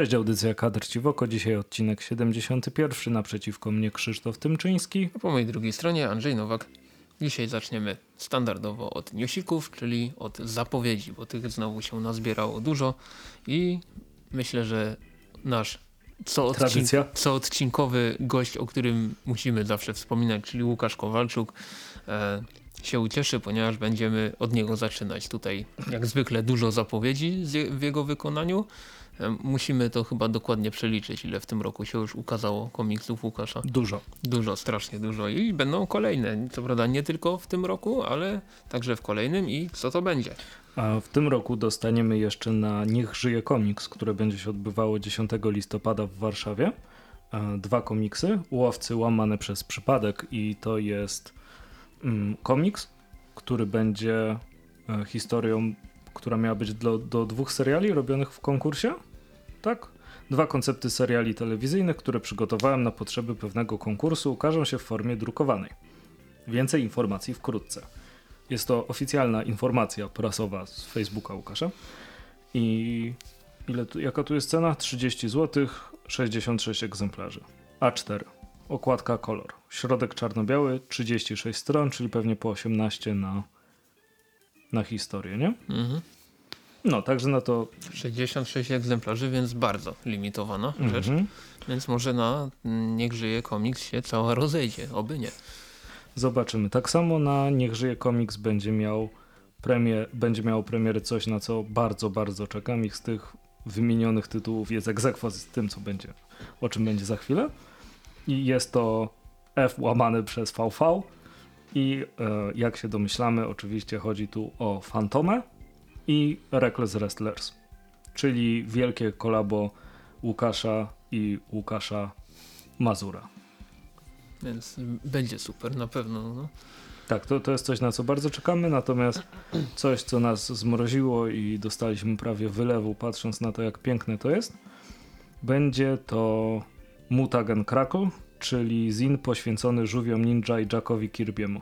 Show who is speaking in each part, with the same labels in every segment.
Speaker 1: Cześć, audycja Kadr Ciwoko. Dzisiaj odcinek 71. Naprzeciwko mnie Krzysztof Tymczyński.
Speaker 2: A po mojej drugiej stronie Andrzej Nowak. Dzisiaj zaczniemy standardowo od newsików, czyli od zapowiedzi, bo tych znowu się nazbierało dużo i myślę, że nasz co, odcink co odcinkowy gość, o którym musimy zawsze wspominać, czyli Łukasz Kowalczuk, e, się ucieszy, ponieważ będziemy od niego zaczynać. Tutaj jak zwykle dużo zapowiedzi w jego wykonaniu. Musimy to chyba dokładnie przeliczyć, ile w tym roku się już ukazało komiksów Łukasza.
Speaker 1: Dużo.
Speaker 2: Dużo, strasznie dużo i będą kolejne. Co prawda nie tylko w tym roku, ale także w kolejnym i co to będzie.
Speaker 1: A w tym roku dostaniemy jeszcze na Niech żyje komiks, które będzie się odbywało 10 listopada w Warszawie. Dwa komiksy, Łowcy łamane przez przypadek i to jest mm, komiks, który będzie e, historią, która miała być do, do dwóch seriali robionych w konkursie tak? Dwa koncepty seriali telewizyjnych, które przygotowałem na potrzeby pewnego konkursu, ukażą się w formie drukowanej. Więcej informacji wkrótce. Jest to oficjalna informacja prasowa z Facebooka Łukasza. I ile tu, jaka tu jest cena? 30 zł, 66 egzemplarzy. A4. Okładka kolor. Środek czarno-biały, 36 stron, czyli pewnie po 18 na, na historię, nie? Mhm. No, także na to...
Speaker 2: 66 egzemplarzy, więc bardzo limitowana mm -hmm. rzecz. Więc może na Niech żyje komiks się cała rozejdzie, oby nie.
Speaker 1: Zobaczymy. Tak samo na Niech żyje komiks będzie miał premier, będzie miało premiery coś, na co bardzo, bardzo czekam. Ich z tych wymienionych tytułów jest egzekwo z tym, co będzie, o czym będzie za chwilę. I jest to F łamane przez VV. I e, jak się domyślamy, oczywiście chodzi tu o Fantomę i Reckless Wrestlers, czyli wielkie kolabo Łukasza i Łukasza Mazura.
Speaker 2: Więc będzie super, na pewno. No.
Speaker 1: Tak, to, to jest coś, na co bardzo czekamy, natomiast coś, co nas zmroziło i dostaliśmy prawie wylewu, patrząc na to, jak piękne to jest, będzie to Mutagen Crackle, czyli zin poświęcony żółwiom ninja i Jackowi Kirby'emu.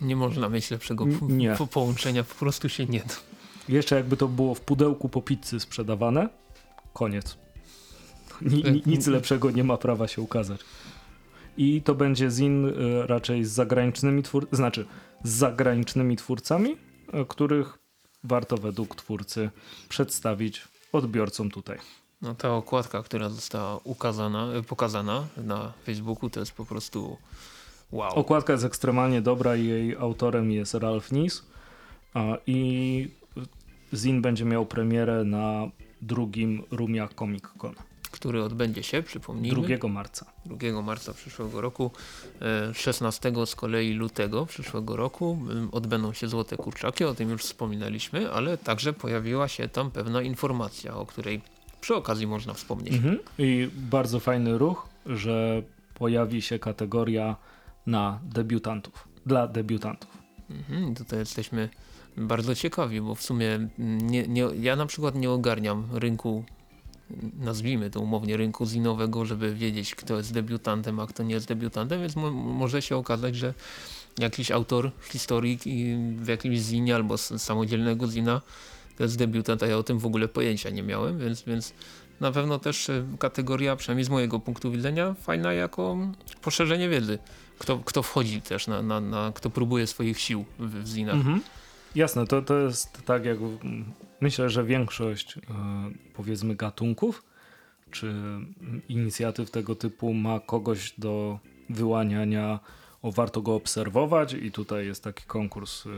Speaker 2: Nie można mieć lepszego nie. Po połączenia, po prostu się nie da.
Speaker 1: Jeszcze jakby to było w pudełku po pizzy sprzedawane, koniec. Ni, nic lepszego nie ma prawa się ukazać. I to będzie zin y, raczej z zagranicznymi twórcami, znaczy z zagranicznymi twórcami, y, których warto według twórcy przedstawić odbiorcom tutaj.
Speaker 2: No ta okładka, która została ukazana, y, pokazana na Facebooku to jest po prostu wow.
Speaker 1: Okładka jest ekstremalnie dobra i jej autorem jest Ralph Nis. I Zin będzie miał premierę na drugim Rumia Comic Con.
Speaker 2: Który odbędzie się, przypomnijmy.
Speaker 1: 2 marca.
Speaker 2: 2 marca przyszłego roku. 16 e, z kolei lutego przyszłego roku odbędą się Złote Kurczaki, o tym już wspominaliśmy, ale także pojawiła się tam pewna informacja, o której przy okazji można wspomnieć. Mhm.
Speaker 1: I bardzo fajny ruch, że pojawi się kategoria na debiutantów, dla debiutantów.
Speaker 2: Mhm. Tutaj jesteśmy bardzo ciekawi, bo w sumie nie, nie, ja na przykład nie ogarniam rynku, nazwijmy to umownie rynku zinowego, żeby wiedzieć kto jest debiutantem, a kto nie jest debiutantem, więc mo może się okazać, że jakiś autor historii w jakimś zinie albo samodzielnego zina to jest debiutant, a ja o tym w ogóle pojęcia nie miałem, więc, więc na pewno też e, kategoria, przynajmniej z mojego punktu widzenia, fajna jako poszerzenie wiedzy. Kto, kto wchodzi też, na, na, na kto próbuje swoich sił w, w zinach. Mhm.
Speaker 1: Jasne, to, to jest tak jak myślę, że większość e, powiedzmy gatunków czy inicjatyw tego typu ma kogoś do wyłaniania, o warto go obserwować i tutaj jest taki konkurs e,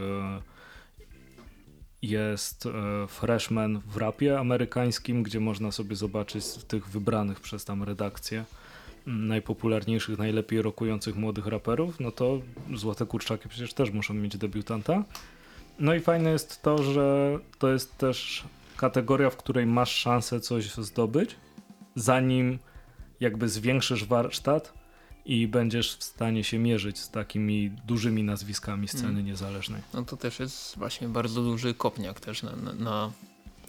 Speaker 1: jest e, freshman w rapie amerykańskim, gdzie można sobie zobaczyć tych wybranych przez tam redakcję najpopularniejszych, najlepiej rokujących młodych raperów, no to Złote Kurczaki przecież też muszą mieć debiutanta. No i fajne jest to, że to jest też kategoria, w której masz szansę coś zdobyć, zanim jakby zwiększysz warsztat i będziesz w stanie się mierzyć z takimi dużymi nazwiskami sceny hmm. niezależnej.
Speaker 2: No to też jest właśnie bardzo duży kopniak też na, na, na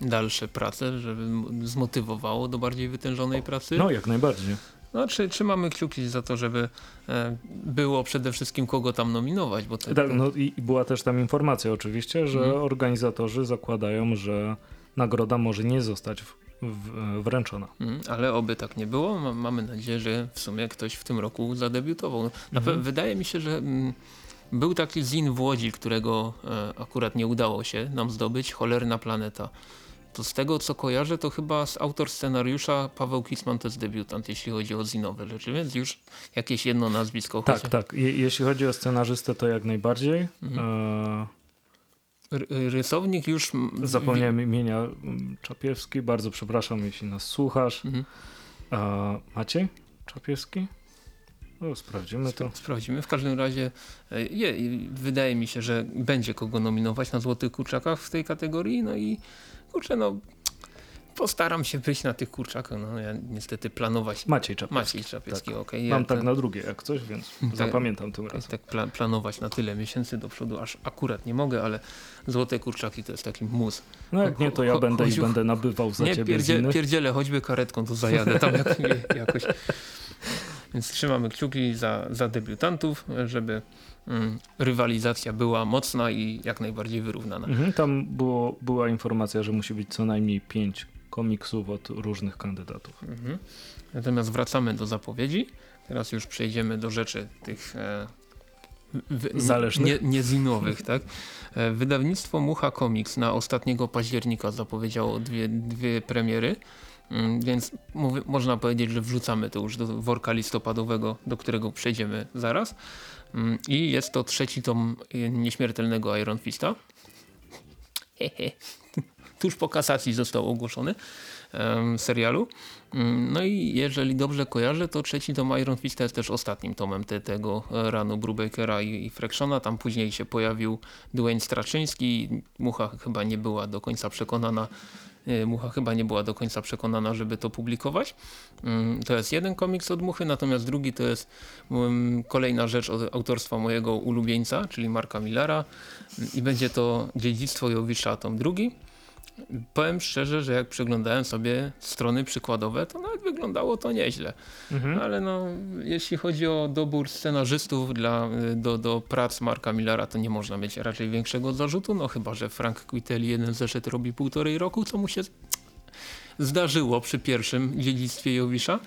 Speaker 2: dalsze prace, żeby zmotywowało do bardziej wytężonej pracy.
Speaker 1: No jak najbardziej.
Speaker 2: No, czy, trzymamy kciuki za to, żeby e, było przede wszystkim kogo tam nominować. Bo
Speaker 1: te, tak, no i była też tam informacja oczywiście, że mhm. organizatorzy zakładają, że nagroda może nie zostać wręczona.
Speaker 2: Mm, ale oby tak nie było. Ma, mamy nadzieję, że w sumie ktoś w tym roku zadebiutował.
Speaker 1: Mhm.
Speaker 2: wydaje mi się, że mm, był taki zin w Łodzi, którego e, akurat nie udało się nam zdobyć, Cholerna Planeta. To z tego co kojarzę, to chyba z autor scenariusza Paweł Kisman to jest debiutant, jeśli chodzi o zinowe rzeczy, więc już jakieś jedno nazwisko.
Speaker 1: Tak,
Speaker 2: choć-
Speaker 1: tak. Je, jeśli chodzi o scenarzystę, to jak najbardziej.
Speaker 2: Mhm.
Speaker 1: E,
Speaker 2: rysownik już...
Speaker 1: zapomniałem imienia mm, Czapiewski. Bardzo przepraszam, jeśli nas słuchasz.
Speaker 2: Mhm.
Speaker 1: E, Maciej Czapiewski? No, sprawdzimy to.
Speaker 2: Sprawdzimy. W każdym razie e, je, wydaje mi się, że będzie kogo nominować na Złotych Kurczakach w tej kategorii. No i kurczę, no postaram się być na tych kurczakach. No ja niestety planować.
Speaker 1: Maciej Czapiewski.
Speaker 2: Maciej Czapiecki, okej.
Speaker 1: Mam
Speaker 2: ja
Speaker 1: tak
Speaker 2: ten-
Speaker 1: na drugie jak coś, więc
Speaker 2: Tak.
Speaker 1: zapamiętam tym
Speaker 2: tak,
Speaker 1: razem.
Speaker 2: tak pla planować na tyle miesięcy do przodu, aż akurat nie mogę, ale Złote Kurczaki to jest taki mus.
Speaker 1: No jak nie, to ja
Speaker 2: Cho-
Speaker 1: będę i będę nabywał za
Speaker 2: nie,
Speaker 1: ciebie
Speaker 2: pierdzie, pierdzielę, choćby karetką, to zajadę tam jak, jakoś. Więc trzymamy kciuki za, za debiutantów, żeby rywalizacja była mocna i jak najbardziej wyrównana.
Speaker 1: Mhm, tam było, była informacja, że musi być co najmniej pięć komiksów od różnych kandydatów.
Speaker 2: Mhm. Natomiast wracamy do zapowiedzi. Teraz już przejdziemy do rzeczy tych e, w,
Speaker 1: Zależnych?
Speaker 2: Nie, niezinowych, tak? E, wydawnictwo Mucha Comics na ostatniego października zapowiedziało dwie, dwie premiery. Mm, Więc można powiedzieć, że wrzucamy to już do worka listopadowego, do którego przejdziemy zaraz. Mm, I jest to trzeci tom e, nieśmiertelnego Iron Fista. Tuż po kasacji został ogłoszony serialu. Mm, No i jeżeli dobrze kojarzę, to trzeci tom Iron Fista jest też ostatnim tomem te, tego e, ranu Brubakera i, i. Tam później się pojawił Dwayne Straczyński. Mucha chyba nie była do końca przekonana Mucha chyba nie była do końca przekonana, żeby to publikować. Mm, To jest jeden komiks od Muchy, natomiast drugi to jest mm, kolejna rzecz od autorstwa mojego ulubieńca, czyli Marka Millera i będzie to Dziedzictwo Jowisza, tom drugi. Powiem szczerze, że jak przeglądałem sobie strony przykładowe, to nawet wyglądało to nieźle.
Speaker 1: Mhm.
Speaker 2: Ale no, jeśli chodzi o dobór scenarzystów dla, y, do, do prac Marka Millera, to nie można mieć raczej większego zarzutu, no chyba, że Frank Quittelli jeden zeszyt robi półtorej roku, co mu się zdarzyło przy pierwszym dziedzictwie Jowisza.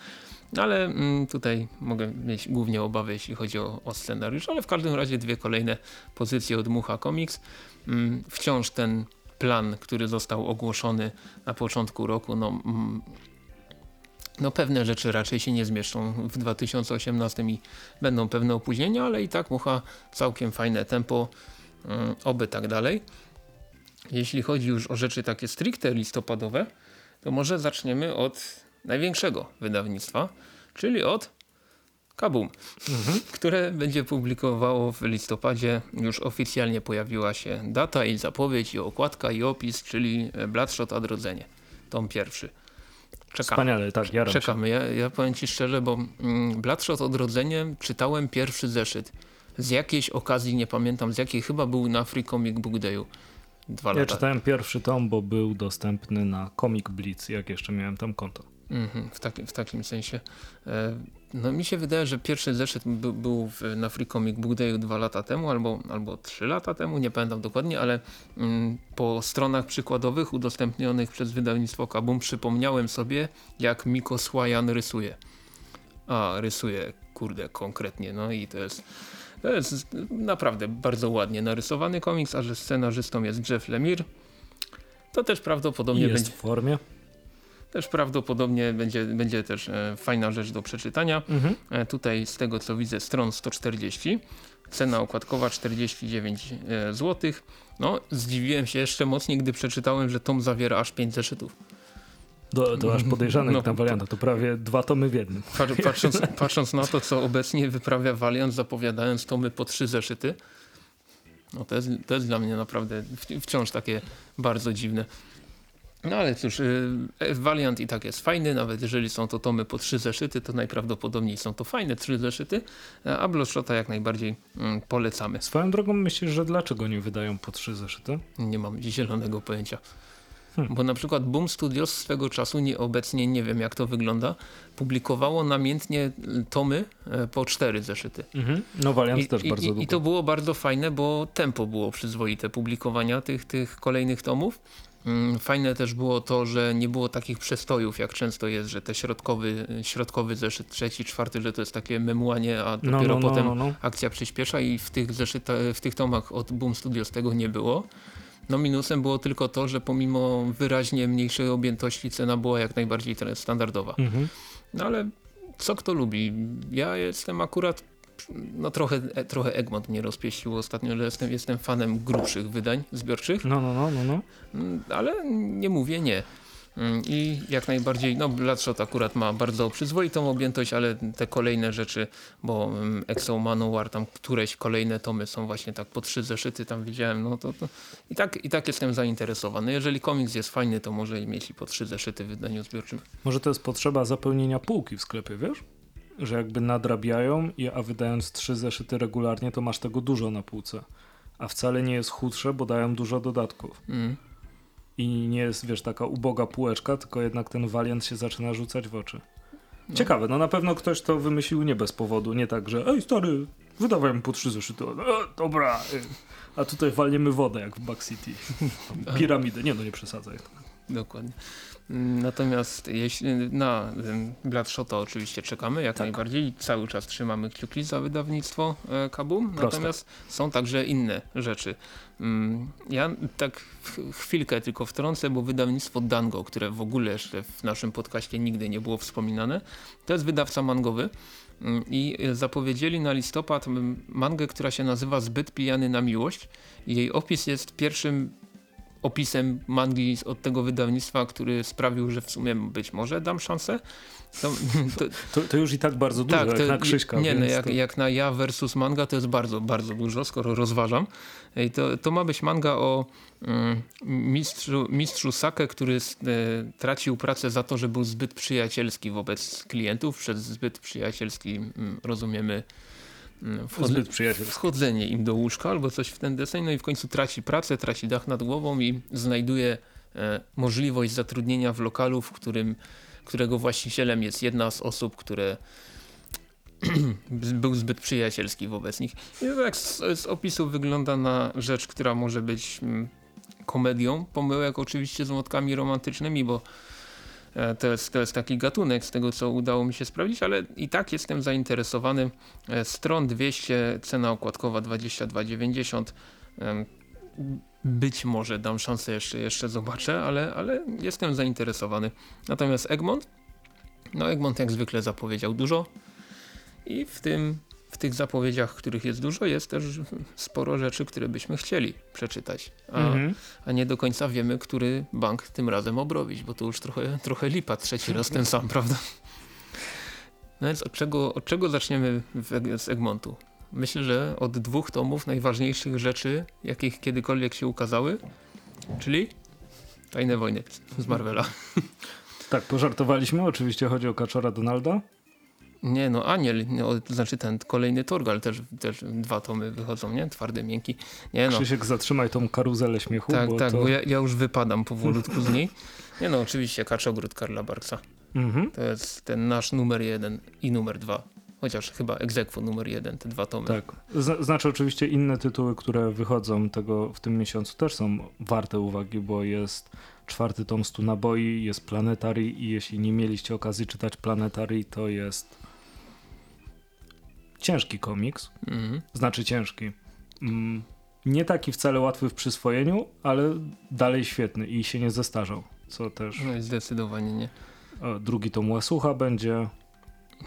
Speaker 2: Ale mm, tutaj mogę mieć głównie obawy, jeśli chodzi o, o scenariusz, ale w każdym razie dwie kolejne pozycje od Mucha Comics. Mm, wciąż ten plan, który został ogłoszony na początku roku, no, mm, no pewne rzeczy raczej się nie zmieszczą w 2018 i będą pewne opóźnienia, ale i tak Mucha całkiem fajne tempo, mm, oby tak dalej. Jeśli chodzi już o rzeczy takie stricte listopadowe, to może zaczniemy od największego wydawnictwa, czyli od Kabum,
Speaker 1: Mhm.
Speaker 2: które będzie publikowało w listopadzie. Już oficjalnie pojawiła się data i zapowiedź, i okładka, i opis, czyli Bloodshot Odrodzenie. Tom pierwszy. Czekamy.
Speaker 1: Wspaniale, tak, jaram.
Speaker 2: Czekamy. Ja, ja powiem ci szczerze, bo mm, Bloodshot Odrodzenie czytałem pierwszy zeszyt. Z jakiejś okazji, nie pamiętam z jakiej, chyba był na Free Comic Book Dayu. Dwa
Speaker 1: Ja
Speaker 2: lata.
Speaker 1: czytałem pierwszy tom, bo był dostępny na Comic Blitz, jak jeszcze miałem tam konto.
Speaker 2: Mhm, w, takim, w takim sensie. No mi się wydaje, że pierwszy zeszyt by, był w, na Free Comic Book Dayu dwa lata temu albo, albo trzy lata temu, nie pamiętam dokładnie, ale mm, po stronach przykładowych udostępnionych przez wydawnictwo Kabum przypomniałem sobie, jak Miko Słajan rysuje. A, rysuje, kurde, konkretnie, no i to jest to jest naprawdę bardzo ładnie narysowany komiks, a że scenarzystą jest Jeff Lemire, to też
Speaker 1: I
Speaker 2: prawdopodobnie
Speaker 1: jest
Speaker 2: będzie
Speaker 1: w formie.
Speaker 2: Też prawdopodobnie będzie, będzie też e, fajna rzecz do przeczytania.
Speaker 1: Mhm.
Speaker 2: E, tutaj z tego co widzę stron 140, cena okładkowa 49 e, zł. No zdziwiłem się jeszcze mocniej, gdy przeczytałem, że tom zawiera aż 5 zeszytów.
Speaker 1: Do, to aż podejrzane
Speaker 2: No,
Speaker 1: na warianta, to prawie dwa tomy w jednym.
Speaker 2: Patrz- Patrząc, patrząc na to, co obecnie wyprawia Valiant, zapowiadając tomy po trzy zeszyty, no to jest, to jest dla mnie naprawdę wciąż takie bardzo dziwne. No ale cóż, y, Valiant i tak jest fajny, nawet jeżeli są to tomy po trzy zeszyty, to najprawdopodobniej są to fajne trzy zeszyty, a Bloodshota jak najbardziej mm, polecamy.
Speaker 1: Swoją drogą myślisz, że dlaczego nie wydają po trzy zeszyty?
Speaker 2: Nie mam zielonego pojęcia.
Speaker 1: Hmm.
Speaker 2: Bo na przykład Boom Studios swego czasu, nieobecnie nie wiem jak to wygląda, publikowało namiętnie tomy e, po cztery zeszyty.
Speaker 1: Mhm. No Valiant
Speaker 2: I,
Speaker 1: też
Speaker 2: i,
Speaker 1: bardzo długo.
Speaker 2: I to było bardzo fajne, bo tempo było przyzwoite publikowania tych, tych kolejnych tomów. Mm, Fajne też było to, że nie było takich przestojów, jak często jest, że te środkowy, środkowy zeszyt, trzeci, czwarty, że to jest takie memłanie, a
Speaker 1: No,
Speaker 2: dopiero
Speaker 1: no, no,
Speaker 2: potem
Speaker 1: no, no.
Speaker 2: akcja przyspiesza i w tych, zeszyta, w tych tomach od Boom Studios tego nie było. No minusem było tylko to, że pomimo wyraźnie mniejszej objętości cena była jak najbardziej standardowa.
Speaker 1: Mhm.
Speaker 2: No ale co kto lubi? Ja jestem akurat, no trochę, e, trochę Egmont mnie rozpieścił ostatnio, że jestem, jestem fanem grubszych wydań zbiorczych.
Speaker 1: No, no, no, no, no.
Speaker 2: Mm, ale nie mówię nie. Mm, I jak najbardziej, no Bloodshot akurat ma bardzo przyzwoitą objętość, ale te kolejne rzeczy, bo um, Exo Manowar, tam któreś kolejne tomy są właśnie tak po trzy zeszyty tam widziałem, no to, to i, tak, i tak jestem zainteresowany. Jeżeli komiks jest fajny, to może mieć i po trzy zeszyty w wydaniu zbiorczym.
Speaker 1: Może to jest potrzeba zapełnienia półki w sklepie, wiesz? Że jakby nadrabiają, a wydając trzy zeszyty regularnie, to masz tego dużo na półce. A wcale nie jest chudsze, bo dają dużo dodatków.
Speaker 2: Mm.
Speaker 1: I nie jest, wiesz, taka uboga półeczka, tylko jednak ten waliant się zaczyna rzucać w oczy. Ciekawe, no na pewno ktoś to wymyślił nie bez powodu, nie tak, że ej stary, wydawaj mi po trzy zeszyty. E, dobra. y. A tutaj walniemy wodę, jak w Back City. Piramidę. Nie no, nie przesadzaj.
Speaker 2: Dokładnie. Natomiast jeśli na Bloodshota oczywiście czekamy jak
Speaker 1: Tak.
Speaker 2: najbardziej cały czas trzymamy kciuki za wydawnictwo e, Kabum. Natomiast są także inne rzeczy. Mm, Ja tak ch- chwilkę tylko wtrącę, bo wydawnictwo Dango, które w ogóle jeszcze w naszym podcaście nigdy nie było wspominane, to jest wydawca mangowy. Mm, I zapowiedzieli na listopad mangę, która się nazywa Zbyt pijany na miłość. Jej opis jest pierwszym opisem mangi od tego wydawnictwa, który sprawił, że w sumie być może dam szansę. To, to,
Speaker 1: To, to już i tak bardzo dużo,
Speaker 2: tak,
Speaker 1: jak
Speaker 2: to,
Speaker 1: na Krzyśka.
Speaker 2: nie, no, jak, jak na ja versus manga to jest bardzo, bardzo dużo, skoro rozważam. I to, to ma być manga o mm, mistrzu, mistrzu Sake, który e, tracił pracę za to, że był zbyt przyjacielski wobec klientów. Przez zbyt przyjacielski mm, rozumiemy wchodzenie im do łóżka albo coś w ten deseń, no i w końcu traci pracę, traci dach nad głową i znajduje e, możliwość zatrudnienia w lokalu, w którym, którego właścicielem jest jedna z osób, które był zbyt przyjacielski wobec nich. I tak z, z opisu wygląda na rzecz, która może być mm, komedią, pomyłek oczywiście z motkami romantycznymi, bo to jest, to jest taki gatunek z tego, co udało mi się sprawdzić, ale i tak jestem zainteresowany. E, Stron 200, cena okładkowa 22,90. Em, Być może dam szansę jeszcze, jeszcze zobaczę, ale, ale jestem zainteresowany. Natomiast Egmont, no Egmont jak zwykle zapowiedział dużo i w tym w tych zapowiedziach, których jest dużo, jest też sporo rzeczy, które byśmy chcieli przeczytać. A,
Speaker 1: Mhm.
Speaker 2: a nie do końca wiemy, który bank tym razem obrobić, bo to już trochę, trochę lipa trzeci raz ten sam, prawda? No więc od czego, od czego zaczniemy w, z Egmontu? Myślę, że od dwóch tomów najważniejszych rzeczy, jakich kiedykolwiek się ukazały, czyli Tajne Wojny z Marvela.
Speaker 1: Tak, pożartowaliśmy. Oczywiście chodzi o Kaczora Donalda.
Speaker 2: Nie no, Aniel, no, to znaczy ten kolejny Torgal, też, też dwa tomy wychodzą, nie? Twardy, miękki. Nie no,
Speaker 1: Krzysiek, zatrzymaj tą karuzelę śmiechu,
Speaker 2: tak,
Speaker 1: bo
Speaker 2: tak,
Speaker 1: to...
Speaker 2: bo ja, ja już wypadam powolutku z niej. Nie no, oczywiście Kaczogród Karla Barksa.
Speaker 1: Mhm.
Speaker 2: To jest ten nasz numer jeden i numer dwa. Chociaż chyba egzekwo numer jeden, te dwa tomy.
Speaker 1: Tak. Znaczy oczywiście inne tytuły, które wychodzą tego w tym miesiącu też są warte uwagi, bo jest czwarty tom stu naboi, jest Planetary i jeśli nie mieliście okazji czytać Planetary, to jest ciężki komiks.
Speaker 2: Mhm.
Speaker 1: Znaczy ciężki. Mm, nie taki wcale łatwy w przyswojeniu, ale dalej świetny i się nie zestarzał. Co też
Speaker 2: No zdecydowanie nie.
Speaker 1: drugi tom Łasucha będzie.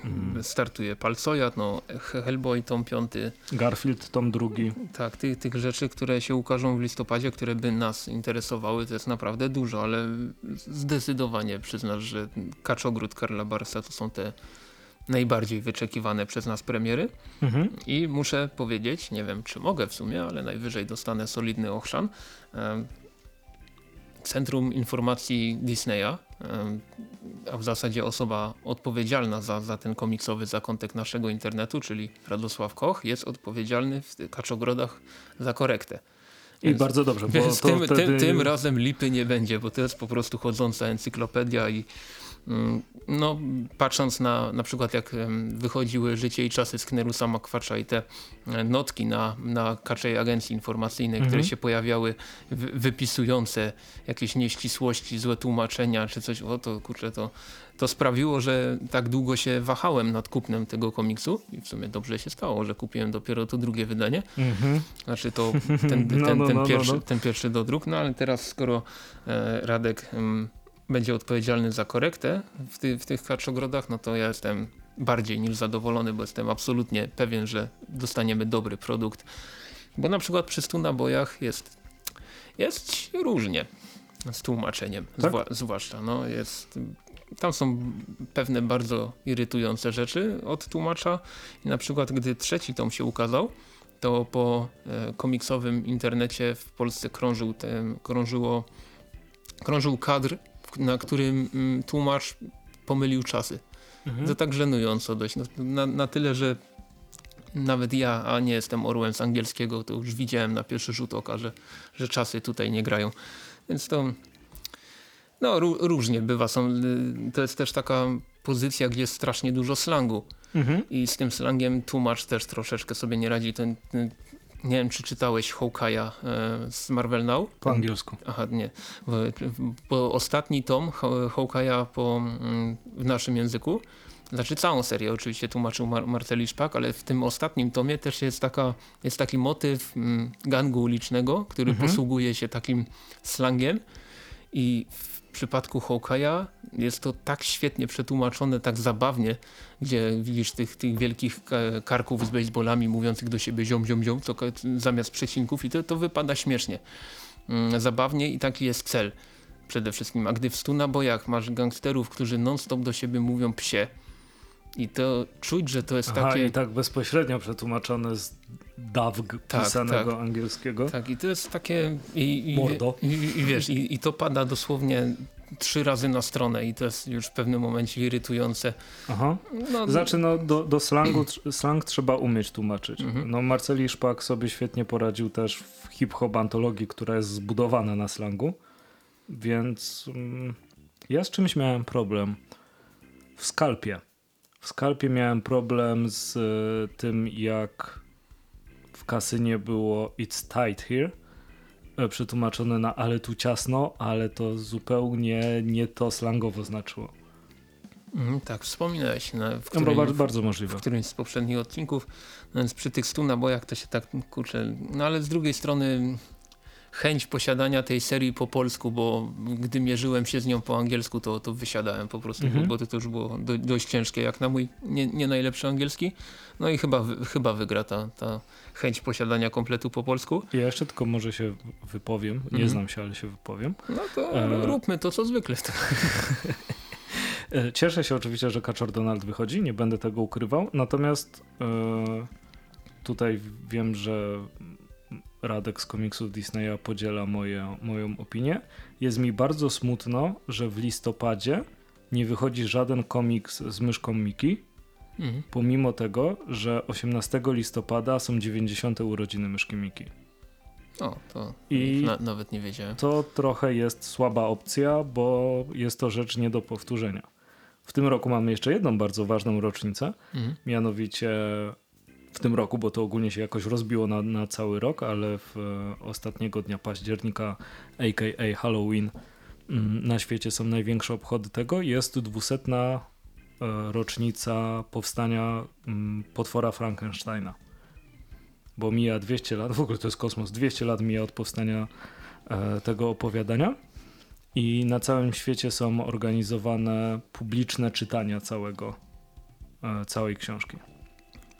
Speaker 1: Mm,
Speaker 2: Startuje Palsojat, no Hellboy tom piąty.
Speaker 1: Garfield tom drugi.
Speaker 2: Tak, tych, tych rzeczy, które się ukażą w listopadzie, które by nas interesowały, to jest naprawdę dużo, ale zdecydowanie przyznasz, że Kaczogród Karla Barsa to są te najbardziej wyczekiwane przez nas premiery.
Speaker 1: Mhm.
Speaker 2: I muszę powiedzieć, nie wiem czy mogę w sumie, ale najwyżej dostanę solidny ochrzan. Em, Centrum Informacji Disneya, em, a w zasadzie osoba odpowiedzialna za, za ten komiksowy zakątek naszego internetu, czyli Radosław Koch, jest odpowiedzialny w Kaczogrodach za korektę.
Speaker 1: I
Speaker 2: Więc-
Speaker 1: bardzo dobrze,
Speaker 2: Więc tym,
Speaker 1: wtedy...
Speaker 2: tym, tym razem lipy nie będzie, bo to jest po prostu chodząca encyklopedia i no, patrząc na na przykład jak wychodziły Życie i Czasy Sknerusa Makwacza i te e, notki na, na kaczej agencji informacyjnej, mhm. które się pojawiały wypisujące jakieś nieścisłości, złe tłumaczenia czy coś, o to kurczę, to, to sprawiło, że tak długo się wahałem nad kupnem tego komiksu i w sumie dobrze się stało, że kupiłem dopiero to drugie wydanie. Mhm. Znaczy to ten, ten, no, no, ten, no, pierwszy, no. ten pierwszy dodruk, no ale teraz skoro e, Radek będzie odpowiedzialny za korektę w, ty, w tych kaczogrodach, no to ja jestem bardziej niż zadowolony, bo jestem absolutnie pewien, że dostaniemy dobry produkt. Bo na przykład przy stu nabojach jest, jest różnie z tłumaczeniem, tak? zwłaszcza. No jest, tam są pewne bardzo irytujące rzeczy od tłumacza. I na przykład gdy trzeci tom się ukazał, to po e, komiksowym internecie w Polsce krążył ten, krążyło, krążył kadr na którym mm, tłumacz pomylił czasy. Mhm. To tak żenująco dość. No, na, na tyle, że nawet ja, a nie jestem orłem z angielskiego, to już widziałem na pierwszy rzut oka, że, że czasy tutaj nie grają. Więc to no różnie bywa. Są, y, to jest też taka pozycja, gdzie jest strasznie dużo slangu. Mhm. I z tym slangiem tłumacz też troszeczkę sobie nie radzi. Ten, ten nie wiem, czy czytałeś Hawkeye'a e, z Marvel Now?
Speaker 1: Po angielsku.
Speaker 2: Aha, nie. Bo, ostatni tom Hawkeye'a po, mm, w naszym języku, znaczy całą serię oczywiście tłumaczył Mar Marceli Szpak, ale w tym ostatnim tomie też jest, taka, jest taki motyw mm, gangu ulicznego, który mhm. posługuje się takim slangiem i w przypadku Hawkeye'a jest to tak świetnie przetłumaczone, tak zabawnie, gdzie widzisz tych, tych wielkich karków z baseballami mówiących do siebie ziom, ziom, ziom, to zamiast przecinków i to, to wypada śmiesznie. Mm, zabawnie i taki jest cel przede wszystkim. A gdy w stu nabojach masz gangsterów, którzy non-stop do siebie mówią psie, i to czuć, że to jest Aha, takie...
Speaker 1: i tak bezpośrednio przetłumaczone z dawg tak, pisanego tak. angielskiego.
Speaker 2: Tak, i to jest takie... I,
Speaker 1: i, Mordo.
Speaker 2: I, i wiesz, i, i to pada dosłownie trzy razy na stronę i to jest już w pewnym momencie irytujące.
Speaker 1: Aha. No, znaczy no, do, do slangu slang trzeba umieć tłumaczyć. Mhm. No Marceli Szpak sobie świetnie poradził też w hip-hop antologii, która jest zbudowana na slangu, więc mm, ja z czymś miałem problem. W skalpie. W skalpie miałem problem z y, tym, jak w kasynie było It's tight here, e, przetłumaczone na ale tu ciasno, ale to zupełnie nie to slangowo znaczyło.
Speaker 2: Mm, tak, wspominałeś. Na,
Speaker 1: w którym, no, bardzo, bardzo możliwe.
Speaker 2: W którymś z poprzednich odcinków, no więc przy tych stu nabojach to się tak kurczę, no ale z drugiej strony chęć posiadania tej serii po polsku, bo gdy mierzyłem się z nią po angielsku, to, to wysiadałem po prostu, mhm. bo, to już było do, dość ciężkie jak na mój nie, nie, najlepszy angielski. No i chyba, chyba wygra ta, ta chęć posiadania kompletu po polsku.
Speaker 1: Ja jeszcze tylko może się wypowiem, nie mhm. znam się, ale się wypowiem.
Speaker 2: No to e... róbmy to, co zwykle.
Speaker 1: E, cieszę się oczywiście, że Kaczor Donald wychodzi, nie będę tego ukrywał, natomiast e, tutaj wiem, że Radek z komiksów Disneya podziela moje, moją opinię. Jest mi bardzo smutno, że w listopadzie nie wychodzi żaden komiks z myszką Miki, mhm. pomimo tego, że 18 listopada są 90. urodziny myszki Miki.
Speaker 2: O, to I na, nawet nie wiedziałem.
Speaker 1: To trochę jest słaba opcja, bo jest to rzecz nie do powtórzenia. W tym roku mamy jeszcze jedną bardzo ważną rocznicę, mhm. mianowicie w tym roku, bo to ogólnie się jakoś rozbiło na, na cały rok, ale w e, ostatniego dnia października, aka Halloween, mm, na świecie są największe obchody tego. Jest dwusetna e, rocznica powstania mm, potwora Frankensteina. Bo mija 200 lat, w ogóle to jest kosmos, 200 lat mija od powstania e, tego opowiadania. I na całym świecie są organizowane publiczne czytania całego, całej książki.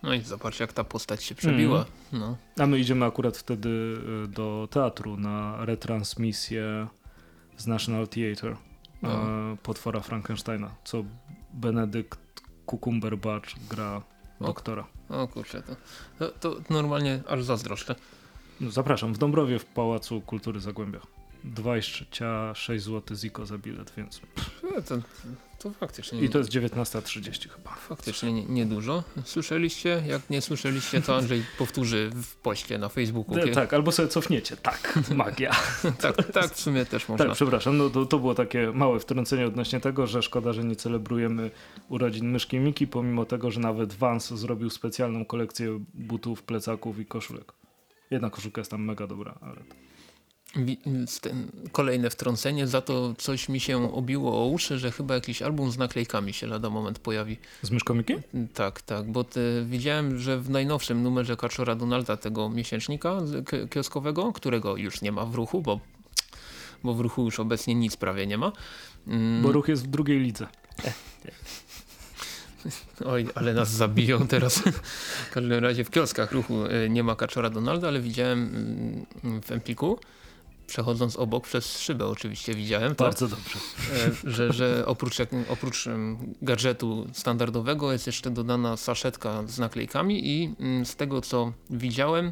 Speaker 2: No i zobacz jak ta postać się przebiła. Mm. No.
Speaker 1: A my idziemy akurat wtedy y, do teatru na retransmisję z National Theatre no. E, potwora Frankensteina, co Benedykt Kukumberbatch gra o, doktora.
Speaker 2: O kurczę, to, to, to normalnie aż zazdroszczę.
Speaker 1: No, zapraszam, w Dąbrowie w Pałacu Kultury Zagłębia. 26 zł Ziko za bilet, więc.
Speaker 2: No, to, to faktycznie.
Speaker 1: I to jest 19.30 chyba.
Speaker 2: Faktycznie nie- niedużo. Słyszeliście? Jak nie słyszeliście, to Andrzej powtórzy w poście na Facebooku.
Speaker 1: E,
Speaker 2: Kie-
Speaker 1: Tak, albo sobie cofniecie. Tak, magia.
Speaker 2: tak, tak, w sumie też można.
Speaker 1: Tak, przepraszam, no to, to było takie małe wtrącenie odnośnie tego, że szkoda, że nie celebrujemy urodzin myszki Miki, pomimo tego, że nawet Vans zrobił specjalną kolekcję butów, plecaków i koszulek. Jedna koszulka jest tam mega dobra, ale...
Speaker 2: Kolejne wtrącenie, za to coś mi się obiło o uszy, że chyba jakiś album z naklejkami się lada moment pojawi.
Speaker 1: Z myszką Miki?
Speaker 2: Tak, tak, bo widziałem, że w najnowszym numerze Kaczora Donalda, tego miesięcznika kioskowego, którego już nie ma w ruchu, bo, bo w ruchu już obecnie nic prawie nie ma. Mm,
Speaker 1: Bo ruch jest w drugiej lidze.
Speaker 2: Oj, ale nas zabiją teraz. W każdym razie w kioskach ruchu e, nie ma Kaczora Donalda, ale widziałem mm, w Empiku, przechodząc obok przez szybę oczywiście widziałem to,
Speaker 1: Bardzo dobrze.
Speaker 2: e, że, że oprócz, oprócz gadżetu standardowego jest jeszcze dodana saszetka z naklejkami i mm, z tego co widziałem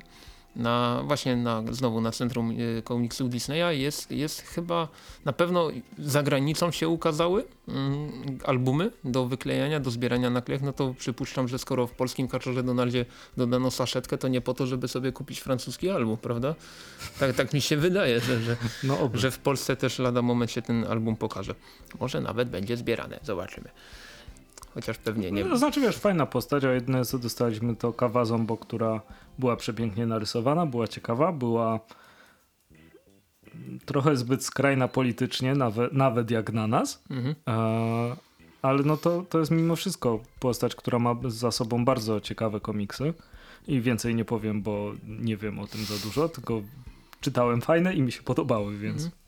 Speaker 2: na, właśnie na, znowu na centrum e, komiksu Disneya jest, jest chyba na pewno za granicą się ukazały mm, albumy do wyklejania, do zbierania naklejek, no to przypuszczam, że skoro w polskim Kaczorze Donaldzie dodano saszetkę, to nie po to, żeby sobie kupić francuski album, prawda? Tak, tak mi się wydaje, że, że,
Speaker 1: No
Speaker 2: że w Polsce też lada moment się ten album pokaże. Może nawet będzie zbierane, zobaczymy. Chociaż pewnie nie
Speaker 1: No, znaczy wiesz, fajna postać, a jedyne co dostaliśmy to kawa Zombo, która była przepięknie narysowana, była ciekawa, była trochę zbyt skrajna politycznie, nawet, nawet jak na nas.
Speaker 2: Mhm.
Speaker 1: E, ale no to, to jest mimo wszystko postać, która ma za sobą bardzo ciekawe komiksy. I więcej nie powiem, bo nie wiem o tym za dużo, tylko czytałem fajne i mi się podobały, więc
Speaker 2: Mhm.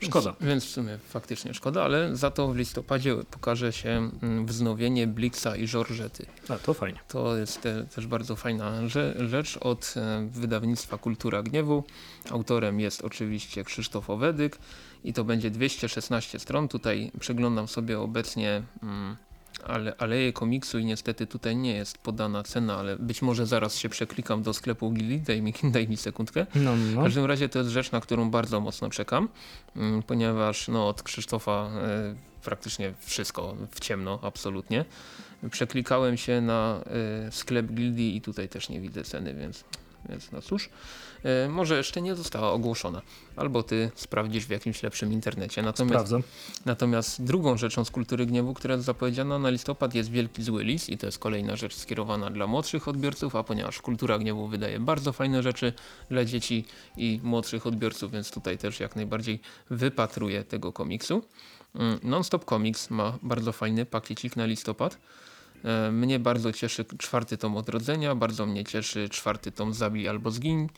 Speaker 1: Szkoda.
Speaker 2: Więc, więc w sumie faktycznie szkoda, ale za to w listopadzie pokaże się mm, wznowienie Blixa i Żorżety.
Speaker 1: A, to fajnie.
Speaker 2: To jest te, też bardzo fajna rze- rzecz od e, wydawnictwa Kultura Gniewu. Autorem jest oczywiście Krzysztof Owedyk i to będzie 216 stron. Tutaj przeglądam sobie obecnie mm, ale, aleję komiksu i niestety tutaj nie jest podana cena, ale być może zaraz się przeklikam do sklepu Gili, daj mi, daj mi sekundkę.
Speaker 1: No,
Speaker 2: W
Speaker 1: no.
Speaker 2: każdym razie to jest rzecz, na którą bardzo mocno czekam, mm, ponieważ no, od Krzysztofa e, praktycznie wszystko w ciemno, absolutnie. Przeklikałem się na e, sklep Gildii i tutaj też nie widzę ceny, więc, więc no cóż. E, może jeszcze nie została ogłoszona, albo ty sprawdzisz w jakimś lepszym internecie. Natomiast
Speaker 1: Sprawdzam.
Speaker 2: Natomiast drugą rzeczą z kultury gniewu, która jest zapowiedziana na listopad jest Wielki Zły Lis i to jest kolejna rzecz skierowana dla młodszych odbiorców, a ponieważ kultura gniewu wydaje bardzo fajne rzeczy dla dzieci i młodszych odbiorców, więc tutaj też jak najbardziej wypatruję tego komiksu. Mm, Non-Stop Comics ma bardzo fajny pakiecik na listopad. E, Mnie bardzo cieszy czwarty tom Odrodzenia, bardzo mnie cieszy czwarty tom Zabij albo Zgiń.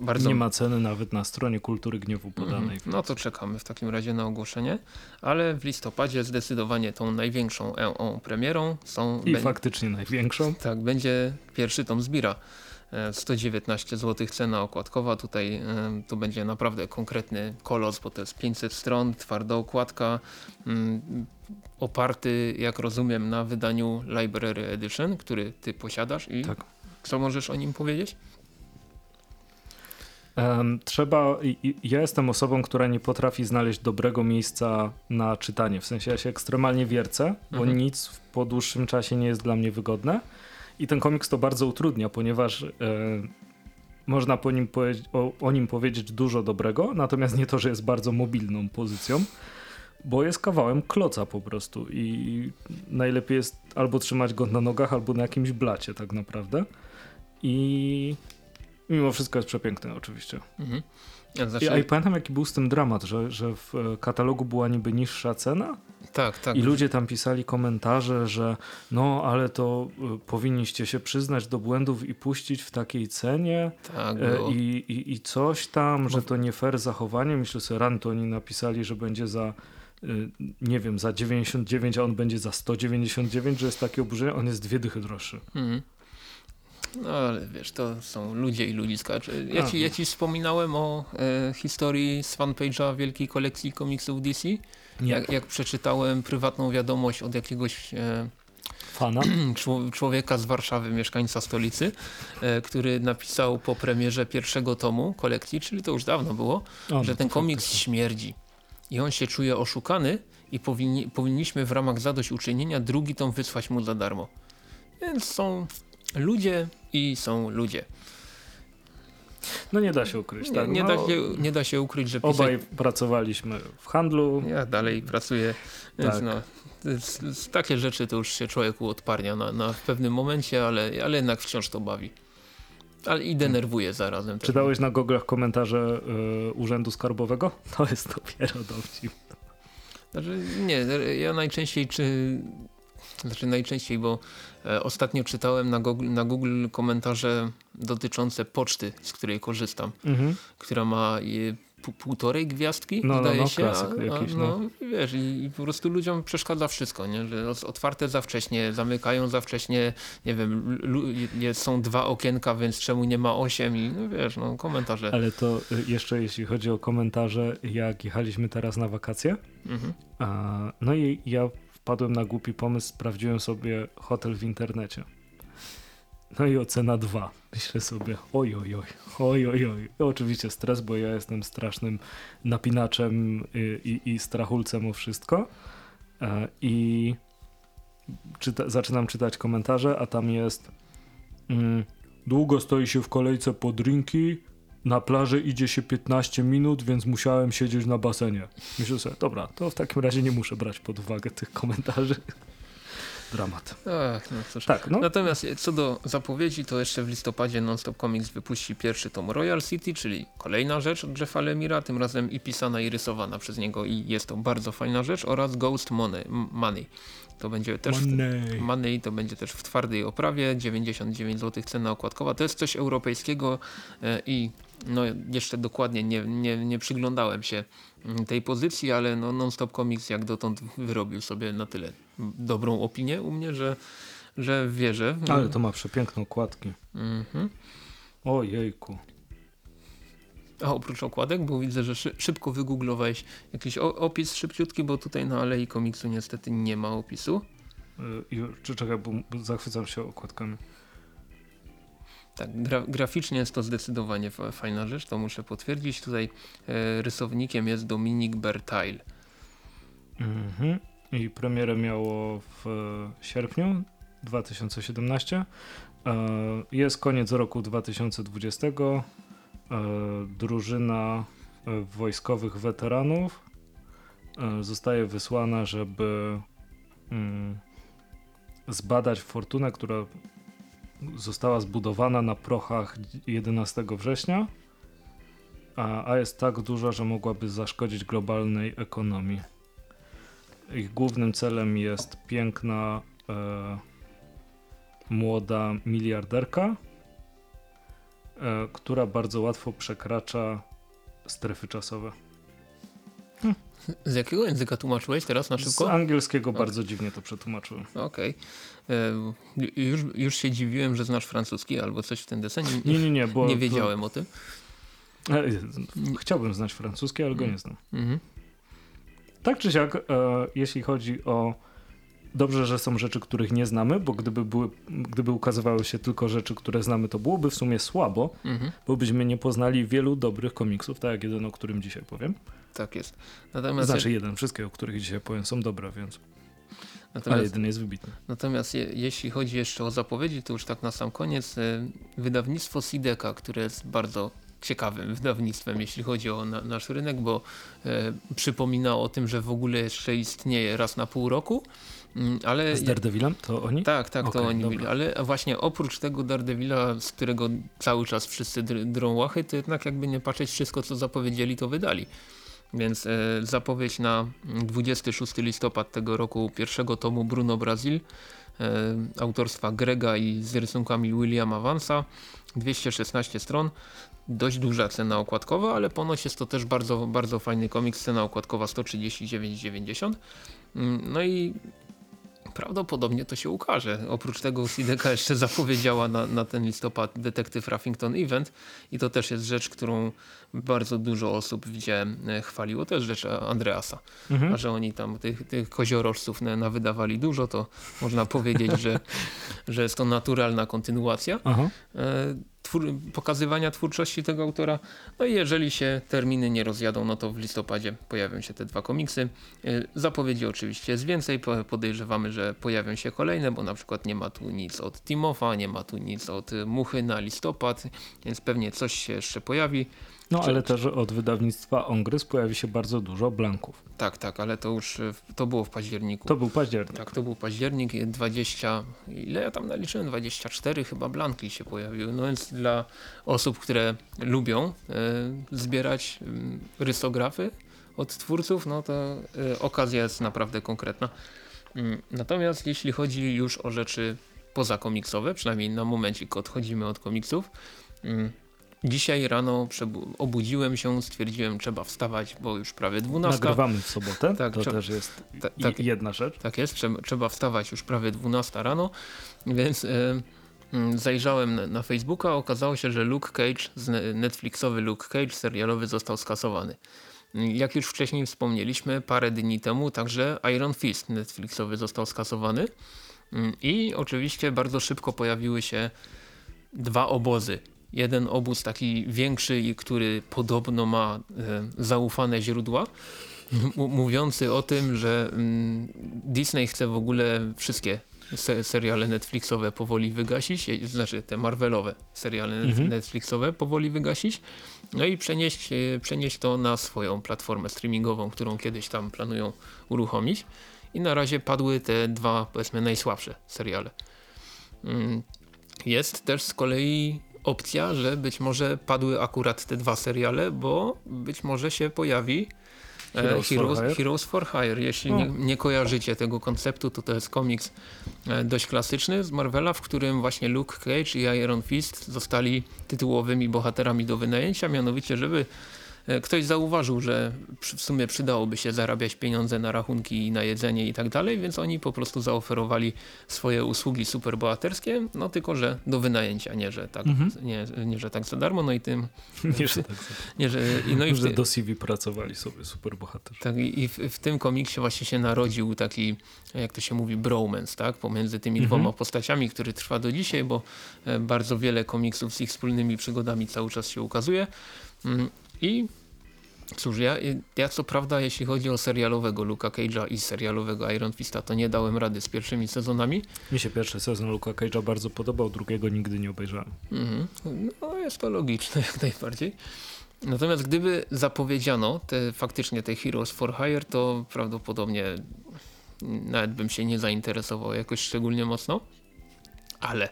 Speaker 2: Bardzo
Speaker 1: Nie ma ceny nawet na stronie Kultury Gniewu podanej.
Speaker 2: Mhm. No to czekamy w takim razie na ogłoszenie, ale w listopadzie zdecydowanie tą największą EO premierą są...
Speaker 1: I faktycznie największą.
Speaker 2: Tak, będzie pierwszy tom Zbira. E, 119 zł cena okładkowa. Tutaj to będzie naprawdę konkretny kolos, bo to jest 500 stron, twarda okładka, mm, oparty, jak rozumiem, na wydaniu Library Edition, który ty posiadasz i
Speaker 1: Tak.
Speaker 2: co możesz o nim powiedzieć?
Speaker 1: Trzeba. Ja jestem osobą, która nie potrafi znaleźć dobrego miejsca na czytanie. W sensie ja się ekstremalnie wiercę, bo
Speaker 2: Mhm.
Speaker 1: nic w- po dłuższym czasie nie jest dla mnie wygodne. I ten komiks to bardzo utrudnia, ponieważ e, można po nim o, o nim powiedzieć dużo dobrego, natomiast nie to, że jest bardzo mobilną pozycją. Bo jest kawałem kloca po prostu i najlepiej jest albo trzymać go na nogach, albo na jakimś blacie tak naprawdę. I mimo wszystko jest przepiękny oczywiście.
Speaker 2: Mhm. Ja
Speaker 1: I,
Speaker 2: Znaczy,
Speaker 1: i pamiętam jaki był z tym dramat, że, że w katalogu była niby niższa cena
Speaker 2: tak, tak.
Speaker 1: i ludzie tam pisali komentarze, że no ale to e, powinniście się przyznać do błędów i puścić w takiej cenie
Speaker 2: tak
Speaker 1: e,
Speaker 2: było.
Speaker 1: i, i, i coś tam, że to nie fair zachowanie. Myślę sobie, ran to oni napisali, że będzie za e, nie wiem, za 99, a on będzie za 199, że jest takie oburzenie, on jest dwie dychy droższy.
Speaker 2: Mhm. No ale wiesz, to są ludzie i ludziska. Ja ci, ja ci wspominałem o e, historii z fanpage'a wielkiej kolekcji komiksów DC. Jak, jak przeczytałem prywatną wiadomość od jakiegoś e,
Speaker 1: Fana?
Speaker 2: czło- człowieka z Warszawy, mieszkańca stolicy, e, który napisał po premierze pierwszego tomu kolekcji, czyli to już dawno było,
Speaker 1: O,
Speaker 2: że
Speaker 1: no
Speaker 2: ten komiks śmierdzi. I on się czuje oszukany i powinni, powinniśmy w ramach zadośćuczynienia drugi tom wysłać mu za darmo. Więc są ludzie i są ludzie.
Speaker 1: No nie da się ukryć,
Speaker 2: Nie,
Speaker 1: tak.
Speaker 2: nie,
Speaker 1: no,
Speaker 2: da, się, nie da się ukryć, że pisać...
Speaker 1: Obaj pracowaliśmy w handlu.
Speaker 2: Ja dalej pracuję, więc
Speaker 1: Tak.
Speaker 2: no, jest- z- takie rzeczy to już się człowieku odparnia na, na w pewnym momencie, ale, ale jednak wciąż to bawi. Ale i denerwuje zarazem.
Speaker 1: Czytałeś na goglach komentarze y, Urzędu Skarbowego? To jest dopiero dowcip.
Speaker 2: Znaczy, nie, ja najczęściej czy. Znaczy najczęściej, bo e, ostatnio czytałem na Google, na Google komentarze dotyczące poczty, z której korzystam,
Speaker 1: Mhm.
Speaker 2: która ma pół- półtorej gwiazdki,
Speaker 1: No, no,
Speaker 2: zdaje
Speaker 1: no,
Speaker 2: się.
Speaker 1: klasyk jakiś,
Speaker 2: no, i wiesz, i, i po prostu ludziom przeszkadza wszystko, nie? że otwarte za wcześnie, zamykają za wcześnie, nie wiem, są dwa okienka, więc czemu nie ma osiem i no wiesz, no komentarze.
Speaker 1: Ale to y, jeszcze jeśli chodzi o komentarze, jak jechaliśmy teraz na wakacje,
Speaker 2: Mhm.
Speaker 1: a, no i ja wpadłem na głupi pomysł, sprawdziłem sobie hotel w internecie. No i ocena 2. Myślę sobie, oj, oj, oj, oj, oj, oj. I oczywiście stres, bo ja jestem strasznym napinaczem y, i, i strachulcem o wszystko. E, I czyta, zaczynam czytać komentarze, a tam jest mm, długo stoi się w kolejce po drinki, na plaży idzie się 15 minut, więc musiałem siedzieć na basenie. Myślę sobie, dobra, to w takim razie nie muszę brać pod uwagę tych komentarzy. Dramat.
Speaker 2: Ach, no cóż.
Speaker 1: Tak, no.
Speaker 2: Natomiast co do zapowiedzi, to jeszcze w listopadzie Nonstop Comics wypuści pierwszy tom Royal City, czyli kolejna rzecz od Jeffa Lemira, tym razem i pisana i rysowana przez niego i jest to bardzo fajna rzecz oraz Ghost Money. Money. To będzie też w,
Speaker 1: Money.
Speaker 2: Money to będzie też w twardej oprawie, 99 zł cena okładkowa. To jest coś europejskiego e, i no jeszcze dokładnie nie, nie, nie przyglądałem się tej pozycji, ale no Non-Stop Comics jak dotąd wyrobił sobie na tyle dobrą opinię u mnie, że, że wierzę.
Speaker 1: Ale to ma przepiękne okładki.
Speaker 2: Mhm.
Speaker 1: Ojejku.
Speaker 2: A oprócz okładek, bo widzę, że szy szybko wygooglowałeś jakiś opis szybciutki, bo tutaj na Alei Komiksu niestety nie ma opisu.
Speaker 1: Y, czy czekaj, bo zachwycam się okładkami.
Speaker 2: Tak, gra graficznie jest to zdecydowanie fa- fajna rzecz, to muszę potwierdzić. Tutaj e, rysownikiem jest Dominik Bertail.
Speaker 1: Mhm. I premierę miało w e, sierpniu 2017. E, Jest koniec roku 2020. E, Drużyna e, wojskowych weteranów e, zostaje wysłana, żeby mm, zbadać fortunę, która została zbudowana na prochach 11 września, a, a jest tak duża, że mogłaby zaszkodzić globalnej ekonomii. Ich głównym celem jest piękna, e, młoda miliarderka, e, która bardzo łatwo przekracza strefy czasowe.
Speaker 2: Z jakiego języka tłumaczyłeś teraz na
Speaker 1: Z
Speaker 2: szybko?
Speaker 1: angielskiego bardzo dziwnie to przetłumaczyłem.
Speaker 2: Okej. E, Już, już się dziwiłem, że znasz francuski albo coś w ten desen. Nie,
Speaker 1: Nie, nie, bo
Speaker 2: nie wiedziałem o tym.
Speaker 1: E, chciałbym znać francuski, ale go nie znam.
Speaker 2: Mhm.
Speaker 1: Tak czy siak, e, jeśli chodzi o. Dobrze, że są rzeczy, których nie znamy, bo gdyby, były, gdyby ukazywały się tylko rzeczy, które znamy, to byłoby w sumie słabo,
Speaker 2: Mhm.
Speaker 1: bo byśmy nie poznali wielu dobrych komiksów, tak jak jeden, o którym dzisiaj powiem.
Speaker 2: Tak jest. Natomiast,
Speaker 1: Znaczy jeden, wszystkie, o których dzisiaj powiem są dobre, więc. Ale
Speaker 2: natomiast
Speaker 1: jeden jest wybitny.
Speaker 2: Natomiast je, jeśli chodzi jeszcze o zapowiedzi, to już tak na sam koniec, e, wydawnictwo Sideka, które jest bardzo ciekawym wydawnictwem, jeśli chodzi o na, nasz rynek, bo e, przypomina o tym, że w ogóle jeszcze istnieje raz na pół roku, mm, ale...
Speaker 1: Z Daredevilem? To oni?
Speaker 2: Tak, tak, to
Speaker 1: Okej,
Speaker 2: oni
Speaker 1: dobra.
Speaker 2: byli, ale właśnie oprócz tego Daredevila, z którego cały czas wszyscy dr drą łachy, to jednak jakby nie patrzeć, wszystko co zapowiedzieli, to wydali. Więc e, zapowiedź na 26 listopad tego roku pierwszego tomu Bruno Brazil, e, autorstwa Grega i z rysunkami Williama Vansa, 216 stron. Dość duża cena okładkowa, ale ponoć jest to też bardzo, bardzo fajny komiks, cena okładkowa 139,90. Mm, No i Prawdopodobnie to się ukaże. Oprócz tego Sideka jeszcze zapowiedziała na, na ten listopad Detective Raffington Event i to też jest rzecz, którą bardzo dużo osób widziałem e, chwaliło. To jest rzecz Andreasa.
Speaker 1: Mhm.
Speaker 2: A że oni tam tych, tych koziorożców na, nawydawali dużo, to można powiedzieć, że, że jest to naturalna kontynuacja.
Speaker 1: Aha.
Speaker 2: Twór, pokazywania twórczości tego autora. No i jeżeli się terminy nie rozjadą, no to w listopadzie pojawią się te dwa komiksy. E, Zapowiedzi oczywiście jest więcej, po- podejrzewamy, że pojawią się kolejne, bo na przykład nie ma tu nic od Timofa, nie ma tu nic od Muchy na listopad, więc pewnie coś się jeszcze pojawi.
Speaker 1: No
Speaker 2: Czy-
Speaker 1: ale też od wydawnictwa Ongryz pojawi się bardzo dużo blanków.
Speaker 2: Tak, tak, ale to już e, to było w październiku.
Speaker 1: To był październik.
Speaker 2: Tak, to był październik, i 20, ile ja tam naliczyłem? 24 chyba blanki się pojawiły. No więc dla osób, które lubią e, zbierać mm, rysografy od twórców, no to e, okazja jest naprawdę konkretna. Mm, Natomiast jeśli chodzi już o rzeczy pozakomiksowe, przynajmniej na momencik odchodzimy od komiksów, mm, Dzisiaj rano obudziłem się, stwierdziłem, trzeba wstawać, bo już prawie 12.
Speaker 1: Nagrywamy w sobotę,
Speaker 2: Tak,
Speaker 1: to też jest
Speaker 2: Ta- tak.
Speaker 1: jedna rzecz.
Speaker 2: Tak jest, trzeba, trzeba wstawać już prawie 12 rano, więc e, mm, zajrzałem na, na Facebooka, okazało się, że Luke Cage, Netflixowy Luke Cage serialowy został skasowany. Jak już wcześniej wspomnieliśmy, parę dni temu także Iron Fist Netflixowy został skasowany Mm, i oczywiście bardzo szybko pojawiły się dwa obozy. Jeden obóz taki większy i który podobno ma e, zaufane źródła, mówiący o tym, że mm, Disney chce w ogóle wszystkie se seriale Netflixowe powoli wygasić, je- znaczy te Marvelowe seriale
Speaker 1: Mhm.
Speaker 2: Netflixowe powoli wygasić, no i przenieść, e, przenieść to na swoją platformę streamingową, którą kiedyś tam planują uruchomić. I na razie padły te dwa, powiedzmy, najsłabsze seriale. Mm, Jest też z kolei opcja, że być może padły akurat te dwa seriale, bo być może się pojawi e,
Speaker 1: Heroes for
Speaker 2: Heroes,
Speaker 1: Hire?
Speaker 2: Heroes for Hire. Jeśli
Speaker 1: O.
Speaker 2: nie, nie kojarzycie tego konceptu, to to jest komiks e, dość klasyczny z Marvela, w którym właśnie Luke Cage i Iron Fist zostali tytułowymi bohaterami do wynajęcia, mianowicie żeby ktoś zauważył, że w sumie przydałoby się zarabiać pieniądze na rachunki i na jedzenie i tak dalej, więc oni po prostu zaoferowali swoje usługi superbohaterskie, no tylko, że do wynajęcia, nie, że tak,
Speaker 1: Mhm.
Speaker 2: nie, nie, że tak za darmo, no i tym,
Speaker 1: Nie, że tak
Speaker 2: nie, że, i no i w,
Speaker 1: że do CV pracowali sobie superbohaterzy.
Speaker 2: tak, i w, w tym komiksie właśnie się narodził taki, jak to się mówi, bromance, tak, pomiędzy tymi
Speaker 1: Mhm.
Speaker 2: dwoma postaciami, który trwa do dzisiaj, bo e, bardzo wiele komiksów z ich wspólnymi przygodami cały czas się ukazuje. I cóż, ja, ja co prawda, jeśli chodzi o serialowego Luka Cage'a i serialowego Iron Fista, to nie dałem rady z pierwszymi sezonami.
Speaker 1: Mi się pierwszy sezon Luka Cage'a bardzo podobał, drugiego nigdy nie obejrzałem.
Speaker 2: Mhm. No jest to logiczne jak najbardziej. Natomiast gdyby zapowiedziano te, faktycznie te Heroes for Hire, to prawdopodobnie nawet bym się nie zainteresował jakoś szczególnie mocno. Ale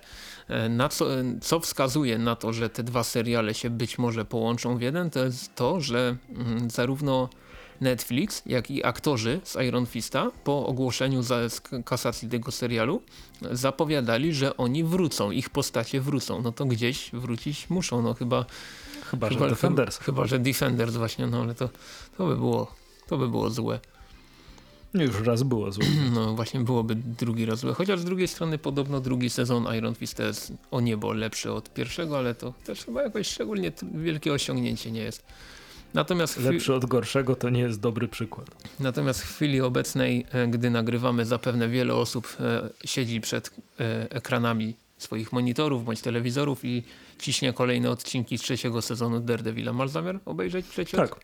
Speaker 2: e, na co, co wskazuje na to, że te dwa seriale się być może połączą w jeden, to jest to, że mm, zarówno Netflix, jak i aktorzy z Iron Fista po ogłoszeniu za kasacji tego serialu zapowiadali, że oni wrócą, ich postacie wrócą. No to gdzieś wrócić muszą, no chyba
Speaker 1: Chyba, że Defenders.
Speaker 2: Chyba, chyba, że Defenders właśnie, no ale to, to by było to by było złe.
Speaker 1: Już raz było złe.
Speaker 2: No właśnie byłoby drugi raz złe. Chociaż z drugiej strony podobno drugi sezon Iron Fist jest o niebo lepszy od pierwszego, ale to też chyba jakoś szczególnie wielkie osiągnięcie nie jest. Natomiast,
Speaker 1: Lepszy od gorszego to nie jest dobry przykład.
Speaker 2: natomiast w chwili obecnej, e, gdy nagrywamy, zapewne wiele osób e, siedzi przed e, ekranami swoich monitorów bądź telewizorów i ciśnie kolejne odcinki z trzeciego sezonu Daredevila. Masz zamiar obejrzeć trzeci
Speaker 1: Tak,
Speaker 2: Chy-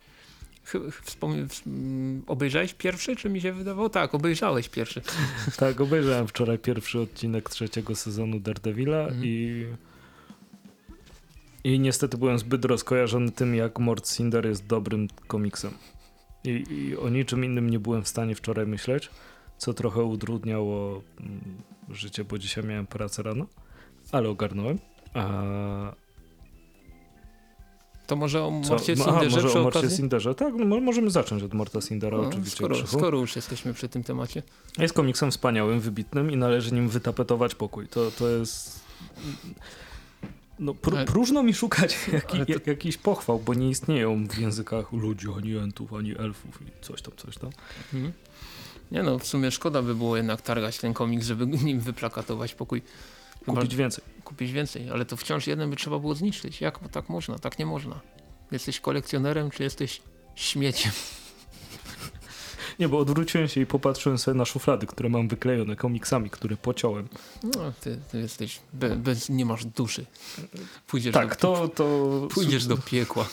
Speaker 2: Wspom- mm, obejrzałeś pierwszy, czy mi się wydawało? Tak, obejrzałeś pierwszy.
Speaker 1: tak, obejrzałem wczoraj pierwszy odcinek trzeciego sezonu Daredevila
Speaker 2: Mhm.
Speaker 1: i i niestety byłem zbyt rozkojarzony tym, jak Mort Cinder jest dobrym komiksem. I, I o niczym innym nie byłem w stanie wczoraj myśleć, co trochę utrudniało mm, życie, bo dzisiaj miałem pracę rano, ale ogarnąłem. A,
Speaker 2: To może o
Speaker 1: co?
Speaker 2: Morcie
Speaker 1: aha,
Speaker 2: Cinderze
Speaker 1: może
Speaker 2: przy
Speaker 1: o Morcie
Speaker 2: okazji?
Speaker 1: Cinderze. Tak, no, mo- możemy zacząć od Morta Cindera
Speaker 2: No,
Speaker 1: oczywiście.
Speaker 2: skoro, skoro już jesteśmy przy tym temacie.
Speaker 1: Jest komiksem wspaniałym, wybitnym i należy nim wytapetować pokój. To, to jest... No,
Speaker 2: Ale-
Speaker 1: próżno mi szukać jaki,
Speaker 2: to-
Speaker 1: jak, jakichś pochwał, bo nie istnieją w językach ludzi, ani entów, ani elfów i coś tam, coś tam.
Speaker 2: Mhm. Nie no, w sumie szkoda by było jednak targać ten komiks, żeby nim wyplakatować pokój. Chyba
Speaker 1: Kupić więcej.
Speaker 2: kupić więcej, ale to wciąż jeden by trzeba było zniszczyć. Jak tak można? Tak nie można. Jesteś kolekcjonerem, czy jesteś śmieciem?
Speaker 1: Nie, bo odwróciłem się i popatrzyłem sobie na szuflady, które mam wyklejone komiksami, które pociąłem.
Speaker 2: No, ty, ty jesteś, be, bez, nie masz duszy. Pójdziesz,
Speaker 1: Tak,
Speaker 2: do,
Speaker 1: to... to
Speaker 2: pójdziesz do piekła.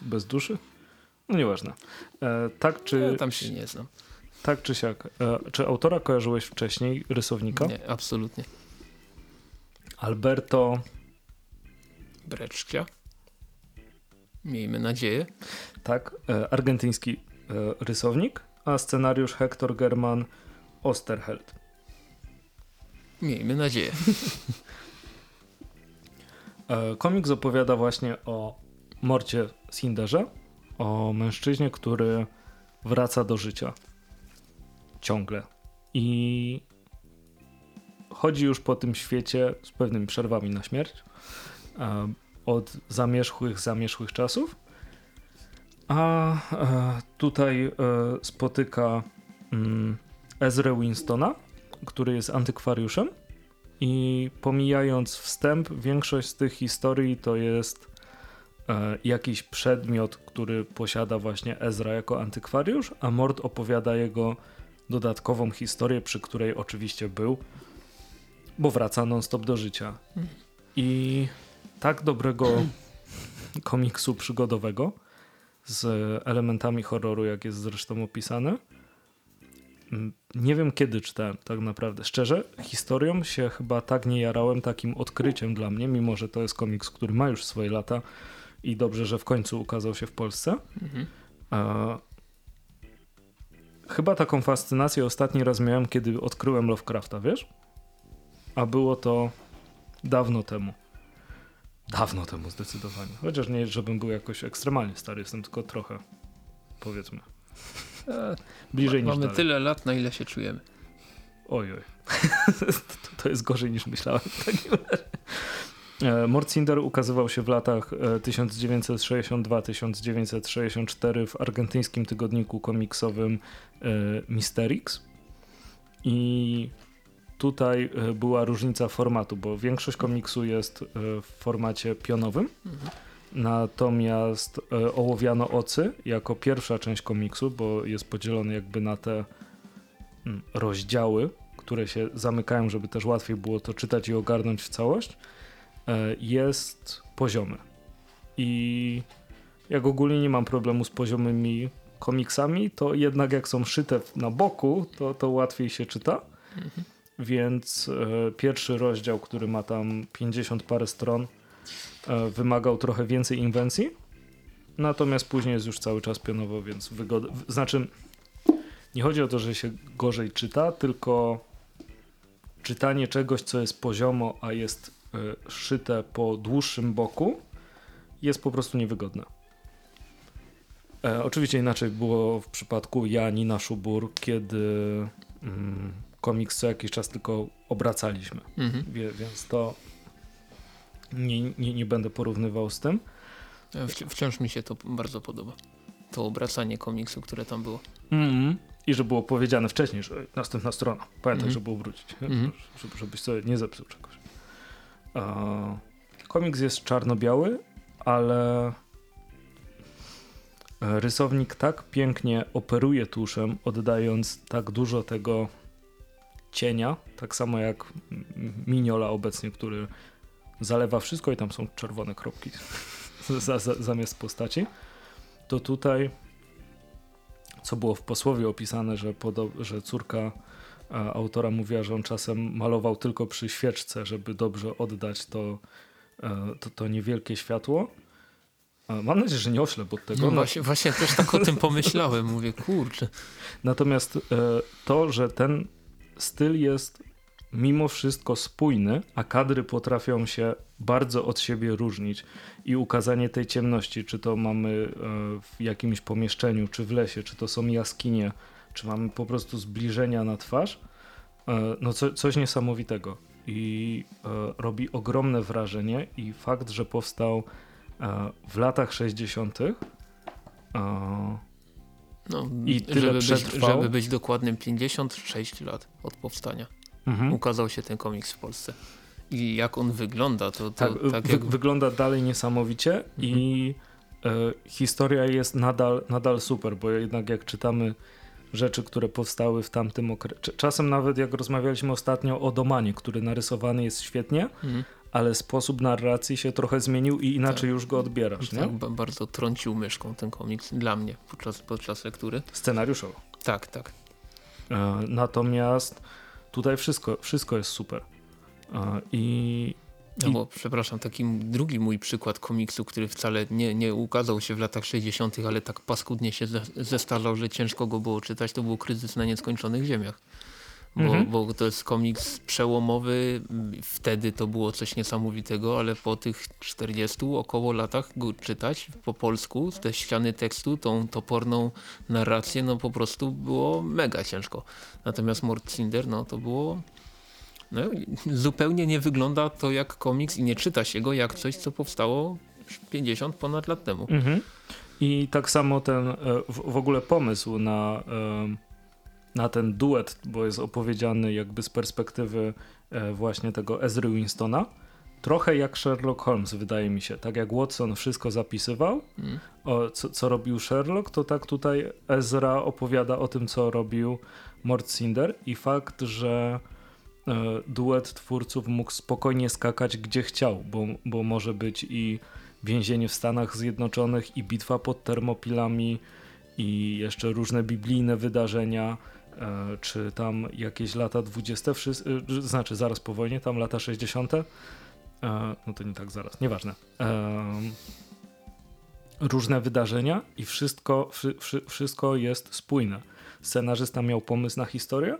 Speaker 1: Bez duszy? No nieważne. E, tak, czy,
Speaker 2: Ja tam się nie znam.
Speaker 1: tak czy siak. E, czy autora kojarzyłeś wcześniej, rysownika?
Speaker 2: Nie, absolutnie.
Speaker 1: Alberto...
Speaker 2: Breczkia. Miejmy nadzieję.
Speaker 1: Tak, e, argentyński e, rysownik, a scenariusz Hector German Osterheld.
Speaker 2: Miejmy nadzieję.
Speaker 1: E, komiks opowiada właśnie o Morcie Sinderze, o mężczyźnie, który wraca do życia. Ciągle. I chodzi już po tym świecie z pewnymi przerwami na śmierć. E, od zamierzchłych, zamierzchłych czasów. A e, tutaj e, spotyka mm, Ezrę Winstona, który jest antykwariuszem. I pomijając wstęp, większość z tych historii to jest jakiś przedmiot, który posiada właśnie Ezra jako antykwariusz, a Mord opowiada jego dodatkową historię, przy której oczywiście był, bo wraca non-stop do życia. I tak dobrego komiksu przygodowego z elementami horroru, jak jest zresztą opisane, Nie wiem kiedy czytałem, tak naprawdę. Szczerze, historią się chyba tak nie jarałem, takim odkryciem dla mnie, mimo że to jest komiks, który ma już swoje lata i dobrze, że w końcu ukazał się w Polsce.
Speaker 2: Mhm.
Speaker 1: E, chyba taką fascynację ostatni raz miałem, kiedy odkryłem Lovecrafta, wiesz? A było to dawno temu. Dawno temu zdecydowanie. Chociaż nie, żebym był jakoś ekstremalnie stary, jestem tylko trochę, powiedzmy,
Speaker 2: E,
Speaker 1: bliżej niż
Speaker 2: Mamy
Speaker 1: dalej.
Speaker 2: tyle lat, na ile się czujemy.
Speaker 1: Oj, oj. to, to jest gorzej niż myślałem. w takim razie. E, Mordcinder ukazywał się w latach e, 1962-1964 w argentyńskim tygodniku komiksowym e, Misterix. I tutaj e, była różnica formatu, bo większość komiksu jest e, w formacie pionowym.
Speaker 2: Mhm.
Speaker 1: Natomiast e, ołowiano ocy jako pierwsza część komiksu, bo jest podzielony jakby na te mm, rozdziały, które się zamykają, żeby też łatwiej było to czytać i ogarnąć w całość, jest poziomy. I jak ogólnie nie mam problemu z poziomymi komiksami, to jednak jak są szyte na boku, to, to łatwiej się czyta.
Speaker 2: Mhm.
Speaker 1: Więc e, pierwszy rozdział, który ma tam 50 parę stron, e, wymagał trochę więcej inwencji. Natomiast później jest już cały czas pionowo, więc wygoda. Znaczy, nie chodzi o to, że się gorzej czyta, tylko czytanie czegoś, co jest poziomo, a jest e, szyte po dłuższym boku, jest po prostu niewygodne. E, oczywiście inaczej było w przypadku Janina Szubur, kiedy mm, komiks co jakiś czas tylko obracaliśmy.
Speaker 2: Mhm.
Speaker 1: Wie, więc to nie, nie, nie będę porównywał z tym.
Speaker 2: E, Wci- wciąż mi się to bardzo podoba. To obracanie komiksu, które tam było.
Speaker 1: Mm. I że było powiedziane wcześniej, że następna strona. Pamiętaj,
Speaker 2: Mhm.
Speaker 1: żeby obrócić,
Speaker 2: Mhm.
Speaker 1: żeby, żebyś sobie nie zepsuł czegoś. E, komiks jest czarno-biały, ale rysownik tak pięknie operuje tuszem, oddając tak dużo tego cienia, tak samo jak Miniola obecnie, który zalewa wszystko i tam są czerwone kropki za, za, zamiast postaci, to tutaj co było w posłowie opisane, że, że córka e, autora mówiła, że on czasem malował tylko przy świeczce, żeby dobrze oddać to, e, to, to niewielkie światło. E, Mam nadzieję, że nie oślep od tego.
Speaker 2: No
Speaker 1: No,
Speaker 2: właśnie, właśnie też tak o tym pomyślałem. Mówię, kurczę.
Speaker 1: Natomiast to, że ten styl jest mimo wszystko spójny, a kadry potrafią się bardzo od siebie różnić i ukazanie tej ciemności, czy to mamy e, w jakimś pomieszczeniu, czy w lesie, czy to są jaskinie, czy mamy po prostu zbliżenia na twarz, e, no co, coś niesamowitego i e, robi ogromne wrażenie i fakt, że powstał w latach 60.
Speaker 2: No,
Speaker 1: I tyle
Speaker 2: żeby, być,
Speaker 1: przetrwał.
Speaker 2: żeby być dokładnym 56 lat od powstania.
Speaker 1: Mhm.
Speaker 2: Ukazał się ten komiks w Polsce. I jak on wygląda, to, to
Speaker 1: Tak,
Speaker 2: tak,
Speaker 1: wy,
Speaker 2: jak...
Speaker 1: wygląda dalej niesamowicie i e, historia jest nadal, nadal super, bo jednak jak czytamy rzeczy, które powstały w tamtym okresie, czasem nawet jak rozmawialiśmy ostatnio o Domanie, który narysowany jest świetnie,
Speaker 2: Mhm.
Speaker 1: Ale sposób narracji się trochę zmienił i inaczej
Speaker 2: Tak.
Speaker 1: już go odbierasz, nie?
Speaker 2: Tak, ba- bardzo trącił myszką ten komiks dla mnie podczas, podczas lektury.
Speaker 1: Scenariuszowo.
Speaker 2: Tak, tak.
Speaker 1: E, Natomiast tutaj wszystko, wszystko jest super. E, I,
Speaker 2: No bo, przepraszam, taki drugi mój przykład komiksu, który wcale nie, nie ukazał się w latach 60., ale tak paskudnie się ze, zestarzał, że ciężko go było czytać, to był Kryzys na Nieskończonych Ziemiach. Bo,
Speaker 1: Mhm.
Speaker 2: bo to jest komiks przełomowy, wtedy to było coś niesamowitego, ale po tych 40 około latach go czytać po polsku, te ściany tekstu, tą toporną narrację, no po prostu było mega ciężko. Natomiast Mort Cinder, no to było no, zupełnie nie wygląda to jak komiks i nie czyta się go jak coś, co powstało 50 ponad lat temu.
Speaker 1: Mhm. I tak samo ten e, w, ogóle pomysł na, na ten duet, bo jest opowiedziany jakby z perspektywy e, właśnie tego Ezry Winstona. Trochę jak Sherlock Holmes, wydaje mi się. Tak jak Watson wszystko zapisywał,
Speaker 2: Mm.
Speaker 1: o, co, co robił Sherlock, to tak tutaj Ezra opowiada o tym, co robił Mort Cinder i fakt, że e, duet twórców mógł spokojnie skakać gdzie chciał, bo, bo może być i więzienie w Stanach Zjednoczonych i bitwa pod Termopilami i jeszcze różne biblijne wydarzenia, czy tam jakieś lata 20, wszy- e, znaczy zaraz po wojnie, tam lata 60. E, no to nie tak zaraz, nieważne. Różne wydarzenia i wszystko, wszy, wszy, wszystko jest spójne. Scenarzysta miał pomysł na historię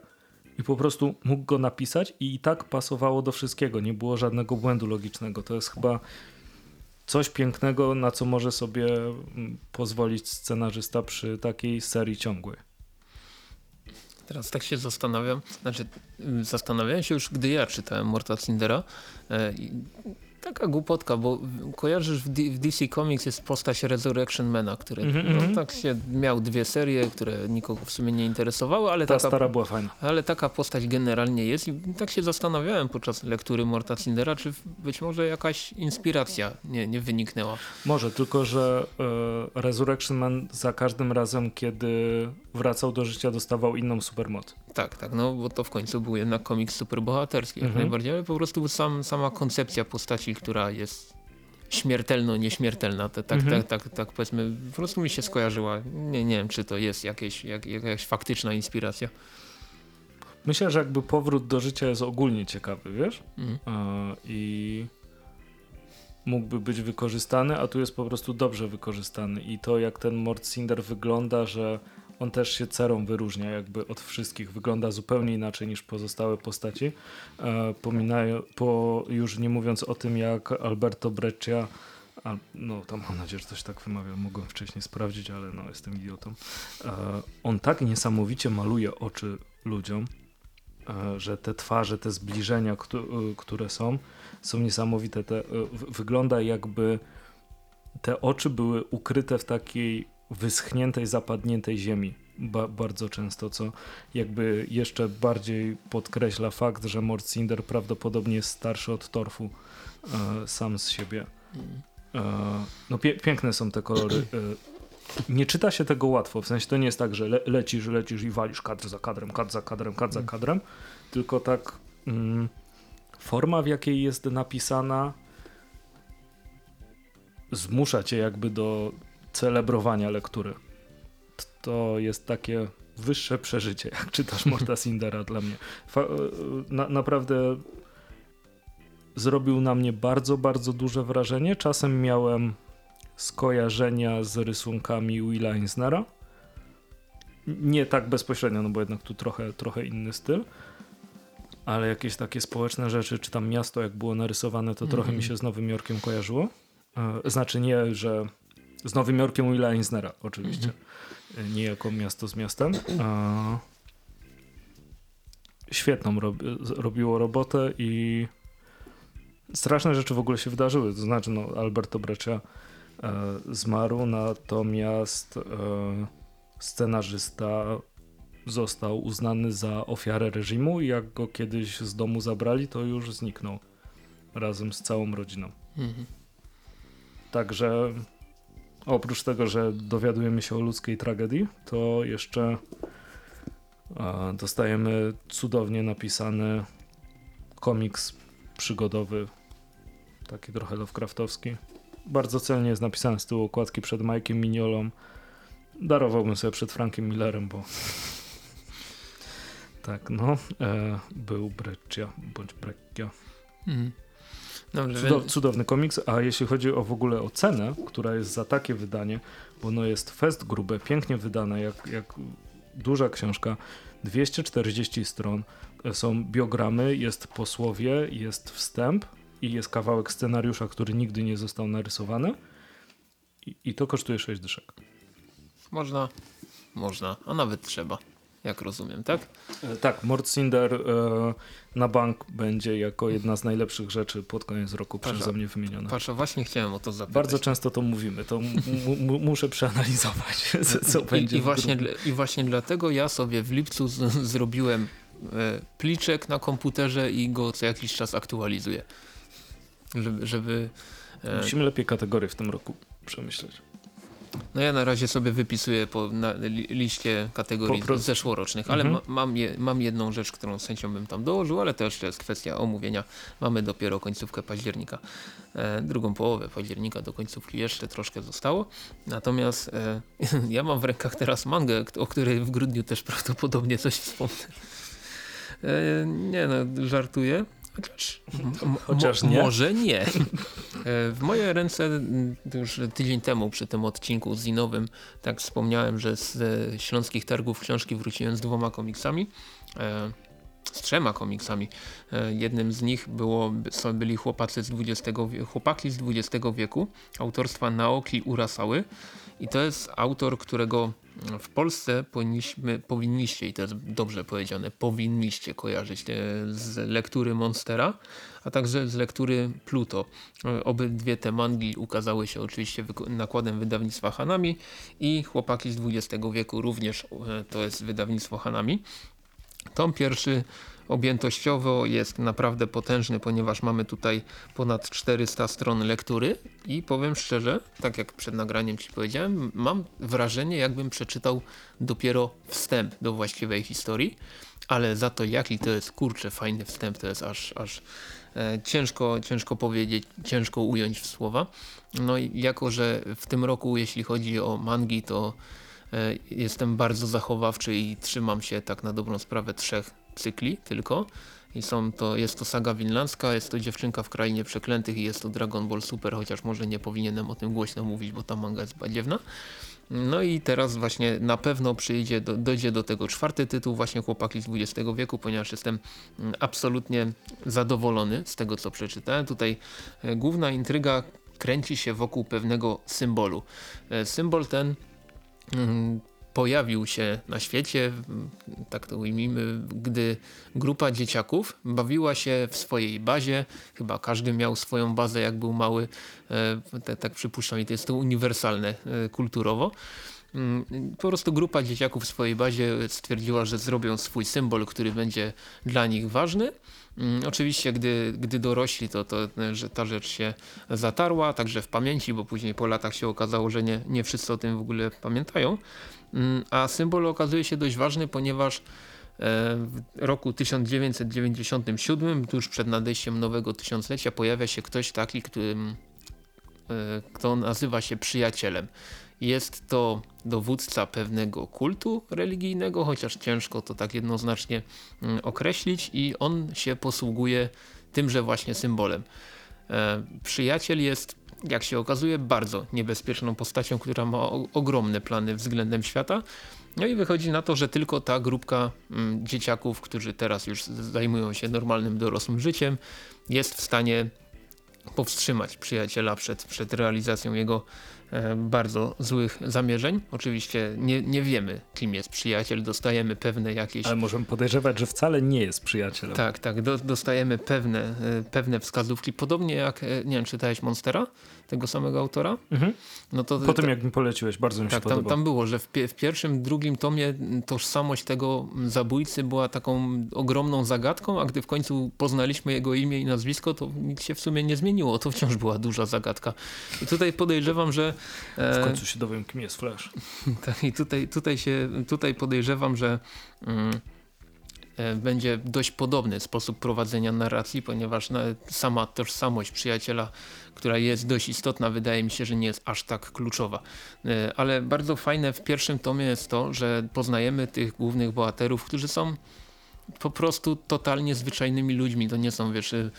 Speaker 1: i po prostu mógł go napisać i i tak pasowało do wszystkiego. Nie było żadnego błędu logicznego. To jest chyba coś pięknego, na co może sobie mm, pozwolić scenarzysta przy takiej serii ciągłej.
Speaker 2: Teraz tak się zastanawiam, znaczy y, zastanawiałem się już, gdy ja czytałem Morta Cindera. Taka głupotka, bo kojarzysz w, D w DC Comics jest postać Resurrection Mana, który
Speaker 1: Mhm,
Speaker 2: no,
Speaker 1: mhm.
Speaker 2: tak się miał dwie serie, które nikogo w sumie nie interesowały, ale
Speaker 1: Ta
Speaker 2: taka,
Speaker 1: stara była fajna.
Speaker 2: ale taka postać generalnie jest i tak się zastanawiałem podczas lektury Morta Cindera, czy być może jakaś inspiracja nie, nie wyniknęła.
Speaker 1: Może, tylko że e, Resurrection Man za każdym razem, kiedy wracał do życia, dostawał inną supermoc.
Speaker 2: Tak, tak, no bo to w końcu był jednak komiks superbohaterski jak
Speaker 1: Mhm.
Speaker 2: najbardziej, ale po prostu sam, sama koncepcja postaci, która jest śmiertelno-nieśmiertelna, tak,
Speaker 1: Mhm.
Speaker 2: tak, tak, tak powiedzmy, po prostu mi się skojarzyła. Nie, nie wiem, czy to jest jakieś, jak, jakaś faktyczna inspiracja.
Speaker 1: Myślę, że jakby powrót do życia jest ogólnie ciekawy, wiesz?
Speaker 2: Mhm.
Speaker 1: E, I mógłby być wykorzystany, a tu jest po prostu dobrze wykorzystany. I to, jak ten Mort Cinder wygląda, że on też się cerą wyróżnia jakby od wszystkich. Wygląda zupełnie inaczej niż pozostałe postaci. E, po, już nie mówiąc o tym, jak Alberto Breccia a, no tam mam nadzieję, że coś tak wymawia, mogłem wcześniej sprawdzić, ale no jestem idiotą. E, on tak niesamowicie maluje oczy ludziom, e, że te twarze, te zbliżenia, któ- e, które są, są niesamowite. Te, e, w- wygląda jakby te oczy były ukryte w takiej wyschniętej, zapadniętej ziemi. Ba bardzo często, co jakby jeszcze bardziej podkreśla fakt, że Mort Cinder prawdopodobnie jest starszy od Torfu e, sam z siebie. E, no pie piękne są te kolory. E, nie czyta się tego łatwo, w sensie to nie jest tak, że le lecisz, lecisz i walisz kadr za kadrem, kadr za kadrem, kadr za kadrem, tylko tak mm, forma w jakiej jest napisana zmusza cię jakby do celebrowania lektury. To jest takie wyższe przeżycie, jak czytasz Morta Sindera dla mnie. E, na naprawdę zrobił na mnie bardzo, bardzo duże wrażenie. Czasem miałem skojarzenia z rysunkami Willa Eisnera. Nie tak bezpośrednio, no bo jednak tu trochę, trochę inny styl. Ale jakieś takie społeczne rzeczy, czy tam miasto jak było narysowane, to trochę mi
Speaker 2: Mhm.
Speaker 1: się z Nowym Jorkiem kojarzyło. E, Znaczy nie, że z Nowym Jorkiem Willa Eisnera oczywiście. E, Nie jako miasto z miastem. E, Świetną robi, robiło robotę i straszne rzeczy w ogóle się wydarzyły. To znaczy, no, Alberto Breccia e, zmarł, natomiast e, scenarzysta został uznany za ofiarę reżimu i jak go kiedyś z domu zabrali, to już zniknął razem z całą rodziną.
Speaker 2: Mhm.
Speaker 1: Także oprócz tego, że dowiadujemy się o ludzkiej tragedii, to jeszcze dostajemy cudownie napisany komiks przygodowy, taki trochę Lovecraftowski. Bardzo celnie jest napisany z tyłu okładki przed Mike'iem Mignolą. Darowałbym sobie przed Frankiem Millerem, bo tak, no, e, był Breccia, bądź Breccia.
Speaker 2: Mhm. Dobrze,
Speaker 1: Cudow,
Speaker 2: więc-
Speaker 1: cudowny komiks, a jeśli chodzi o w ogóle o cenę, która jest za takie wydanie, bo ono jest fest grube, pięknie wydane, jak, jak duża książka, 240 stron, e, są biogramy, jest posłowie, jest wstęp i jest kawałek scenariusza, który nigdy nie został narysowany i, i to kosztuje 6 dyszek.
Speaker 2: Można, można, a nawet trzeba, jak rozumiem, tak?
Speaker 1: E, Tak, Mordcinder e, na bank będzie jako jedna z najlepszych rzeczy pod koniec roku przeze mnie wymieniona.
Speaker 2: Patrz, właśnie chciałem o to zapytać.
Speaker 1: Bardzo często to mówimy, to mu- mu- muszę przeanalizować, co, co będzie.
Speaker 2: I, i, właśnie, I właśnie dlatego ja sobie w lipcu zrobiłem e, pliczek na komputerze i go co jakiś czas aktualizuję. Żeby, żeby
Speaker 1: Musimy lepiej kategorie w tym roku przemyśleć.
Speaker 2: No ja na razie sobie wypisuję po na li, liście kategorii
Speaker 1: Po
Speaker 2: zeszłorocznych, ale
Speaker 1: Mhm.
Speaker 2: ma, mam, je, mam jedną rzecz, którą z chęcią bym tam dołożył, ale to jeszcze jest kwestia omówienia. Mamy dopiero końcówkę października, e, drugą połowę października do końcówki jeszcze troszkę zostało. Natomiast e, ja mam w rękach teraz mangę, o której w grudniu też prawdopodobnie coś wspomnę. E, nie no, żartuję. Chociaż,
Speaker 1: Chociaż nie.
Speaker 2: Może nie. E, W moje ręce już tydzień temu przy tym odcinku zinowym tak wspomniałem, że z e, śląskich targów książki wróciłem z dwoma komiksami. E, z trzema komiksami. Jednym z nich było, byli chłopacy z XX, chłopaki z XX wieku autorstwa Naoki Urasały i to jest autor, którego w Polsce powinniśmy, powinniście, i to jest dobrze powiedziane, powinniście kojarzyć e, z lektury Monstera, a także z lektury Pluto. E, Obydwie te mangi ukazały się oczywiście nakładem wydawnictwa Hanami i Chłopaki z XX wieku również e, to jest wydawnictwo Hanami. Tom pierwszy objętościowo jest naprawdę potężny, ponieważ mamy tutaj ponad 400 stron lektury i powiem szczerze, tak jak przed nagraniem Ci powiedziałem, mam wrażenie jakbym przeczytał dopiero wstęp do właściwej historii, ale za to jaki to jest kurczę fajny wstęp, to jest aż, aż e, ciężko, ciężko powiedzieć, ciężko ująć w słowa. No i jako, że w tym roku jeśli chodzi o mangi, to e, jestem bardzo zachowawczy i trzymam się tak na dobrą sprawę trzech cykli tylko. I są to, jest to saga winlandzka, jest to dziewczynka w krainie przeklętych i jest to Dragon Ball Super, chociaż może nie powinienem o tym głośno mówić, bo ta manga jest badziewna. No i teraz właśnie na pewno przyjdzie, do, dojdzie do tego czwarty tytuł, właśnie Chłopaki z XX wieku, ponieważ jestem mm, absolutnie zadowolony z tego, co przeczytałem. Tutaj e, główna intryga kręci się wokół pewnego symbolu. E, Symbol ten mm, pojawił się na świecie, tak to ujmijmy, gdy grupa dzieciaków bawiła się w swojej bazie, chyba każdy miał swoją bazę jak był mały, e, tak przypuszczam i to jest to uniwersalne e, kulturowo. Mm, Po prostu grupa dzieciaków w swojej bazie stwierdziła, że zrobią swój symbol, który będzie dla nich ważny. Mm, Oczywiście, gdy, gdy dorośli, to, to że ta rzecz się zatarła, także w pamięci, bo później po latach się okazało, że nie, nie wszyscy o tym w ogóle pamiętają. Mm, A symbol okazuje się dość ważny, ponieważ e, w roku 1997, tuż przed nadejściem nowego tysiąclecia, pojawia się ktoś taki, którym, e, kto nazywa się przyjacielem. Jest to dowódca pewnego kultu religijnego, chociaż ciężko to tak jednoznacznie mm, określić i on się posługuje tymże właśnie symbolem. E, Przyjaciel jest, jak się okazuje, bardzo niebezpieczną postacią, która ma ogromne plany względem świata. No i wychodzi na to, że tylko ta grupka mm, dzieciaków, którzy teraz już zajmują się normalnym dorosłym życiem, jest w stanie powstrzymać przyjaciela przed, przed realizacją jego bardzo złych zamierzeń. Oczywiście nie, nie wiemy, kim jest przyjaciel, dostajemy pewne jakieś...
Speaker 1: Ale możemy podejrzewać, że wcale nie jest przyjacielem.
Speaker 2: Tak, tak, do, dostajemy pewne, e, pewne wskazówki. Podobnie jak, e, nie wiem, czytałeś Monstera, tego samego autora?
Speaker 1: Mhm.
Speaker 2: No to,
Speaker 1: Po tym, jak mi poleciłeś, bardzo mi się
Speaker 2: tak, tam,
Speaker 1: podoba.
Speaker 2: tam było, że w, w pierwszym, drugim tomie tożsamość tego zabójcy była taką ogromną zagadką, a gdy w końcu poznaliśmy jego imię i nazwisko, to nic się w sumie nie zmieniło. To wciąż była duża zagadka. I tutaj podejrzewam, że...
Speaker 1: W końcu się dowiem, kim jest Flash.
Speaker 2: Tak, i tutaj, tutaj, się, tutaj podejrzewam, że mm, e, będzie dość podobny sposób prowadzenia narracji, ponieważ na, sama tożsamość przyjaciela, która jest dość istotna, wydaje mi się, że nie jest aż tak kluczowa. E, ale bardzo fajne w pierwszym tomie jest to, że poznajemy tych głównych bohaterów, którzy są po prostu totalnie zwyczajnymi ludźmi. To nie są, wiesz, e, e,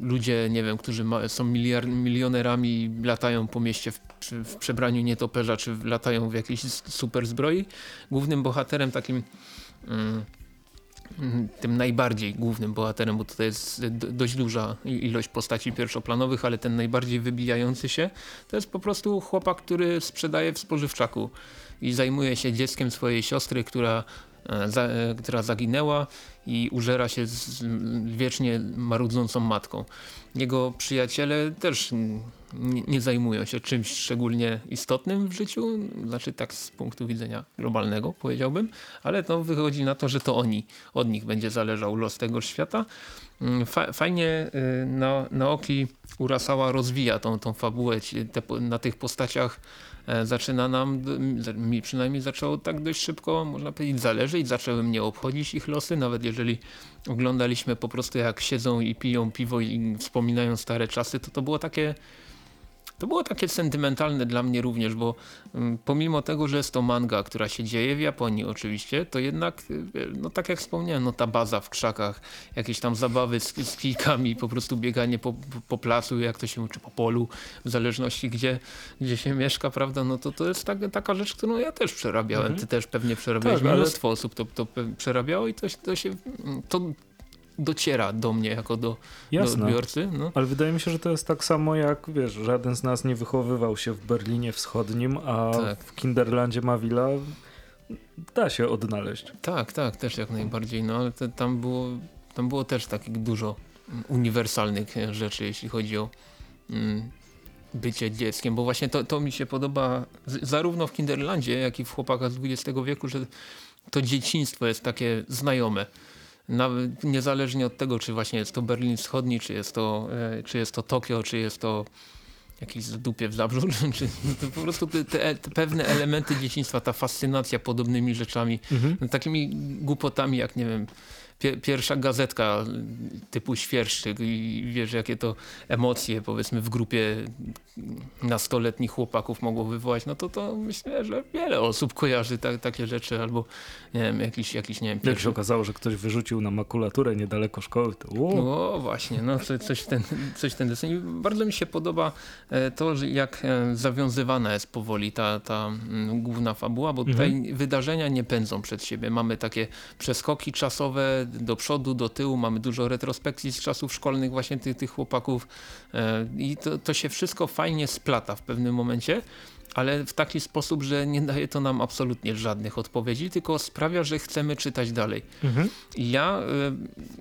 Speaker 2: ludzie, nie wiem, którzy ma, są miliard, milionerami latają po mieście w, w przebraniu nietoperza, czy latają w jakiejś super zbroi. Głównym bohaterem takim mm, tym najbardziej głównym bohaterem, bo tutaj jest dość duża ilość postaci pierwszoplanowych, ale ten najbardziej wybijający się to jest po prostu chłopak, który sprzedaje w spożywczaku i zajmuje się dzieckiem swojej siostry, która E, za, e, która zaginęła i użera się z wiecznie marudzącą matką. Jego przyjaciele też nie, zajmują się czymś szczególnie istotnym w życiu, znaczy tak z punktu widzenia globalnego powiedziałbym, ale to wychodzi na to, że to oni, od nich będzie zależał los tego świata. Mm, fajnie y, na, Naoki Urasawa rozwija tą, tą fabułę te, na tych postaciach E, zaczyna nam, mi przynajmniej zaczęło tak dość szybko, można powiedzieć, zależeć. Zaczęły mnie obchodzić ich losy, nawet jeżeli oglądaliśmy po prostu jak siedzą i piją piwo i wspominają stare czasy, to to było takie to było takie sentymentalne dla mnie również, bo mm, pomimo tego, że jest to manga, która się dzieje w Japonii oczywiście, to jednak, y, no tak jak wspomniałem, no ta baza w krzakach, jakieś tam zabawy z, z kijkami, po prostu bieganie po, po placu, jak to się czy po polu, w zależności gdzie, gdzie się mieszka, prawda, no to to jest tak, taka rzecz, którą ja też przerabiałem. Mhm. Ty też pewnie przerabiałeś, tak, mnóstwo ale... osób to, to przerabiało i to, to się, to dociera do mnie jako do, do odbiorcy. No.
Speaker 1: Ale wydaje mi się, że to jest tak samo jak, wiesz, żaden z nas nie wychowywał się w Berlinie Wschodnim, a tak. w Kinderlandzie Mawila da się odnaleźć.
Speaker 2: Tak, tak, też jak najbardziej. No ale te, tam, było, tam było też takich dużo uniwersalnych rzeczy, jeśli chodzi o mm, bycie dzieckiem, bo właśnie to, to mi się podoba z, zarówno w Kinderlandzie, jak i w Chłopakach z XX wieku, że to dzieciństwo jest takie znajome nawet niezależnie od tego, czy właśnie jest to Berlin Wschodni, czy jest to, e, czy jest to Tokio, czy jest to jakiś dupie w Zabrzu, czy to po prostu te, te, te, pewne elementy dzieciństwa, ta fascynacja podobnymi rzeczami, mhm. takimi głupotami jak, nie wiem, pierwsza gazetka typu świerszczyk i wiesz jakie to emocje powiedzmy w grupie nastoletnich chłopaków mogło wywołać, no to to myślę, że wiele osób kojarzy ta, takie rzeczy albo nie wiem, jakiś, jakiś nie wiem.
Speaker 1: Jak się okazało, że ktoś wyrzucił na makulaturę niedaleko szkoły, to
Speaker 2: O, właśnie, no coś ten, coś ten deseń. Bardzo mi się podoba e, to, jak e, zawiązywana jest powoli ta, ta mm, główna fabuła, bo tutaj mhm. wydarzenia nie pędzą przed siebie. Mamy takie przeskoki czasowe, do przodu, do tyłu, mamy dużo retrospekcji z czasów szkolnych właśnie tych, tych chłopaków e, i to, to się wszystko fajnie splata w pewnym momencie ale w taki sposób, że nie daje to nam absolutnie żadnych odpowiedzi, tylko sprawia, że chcemy czytać dalej. Mhm. Ja, e,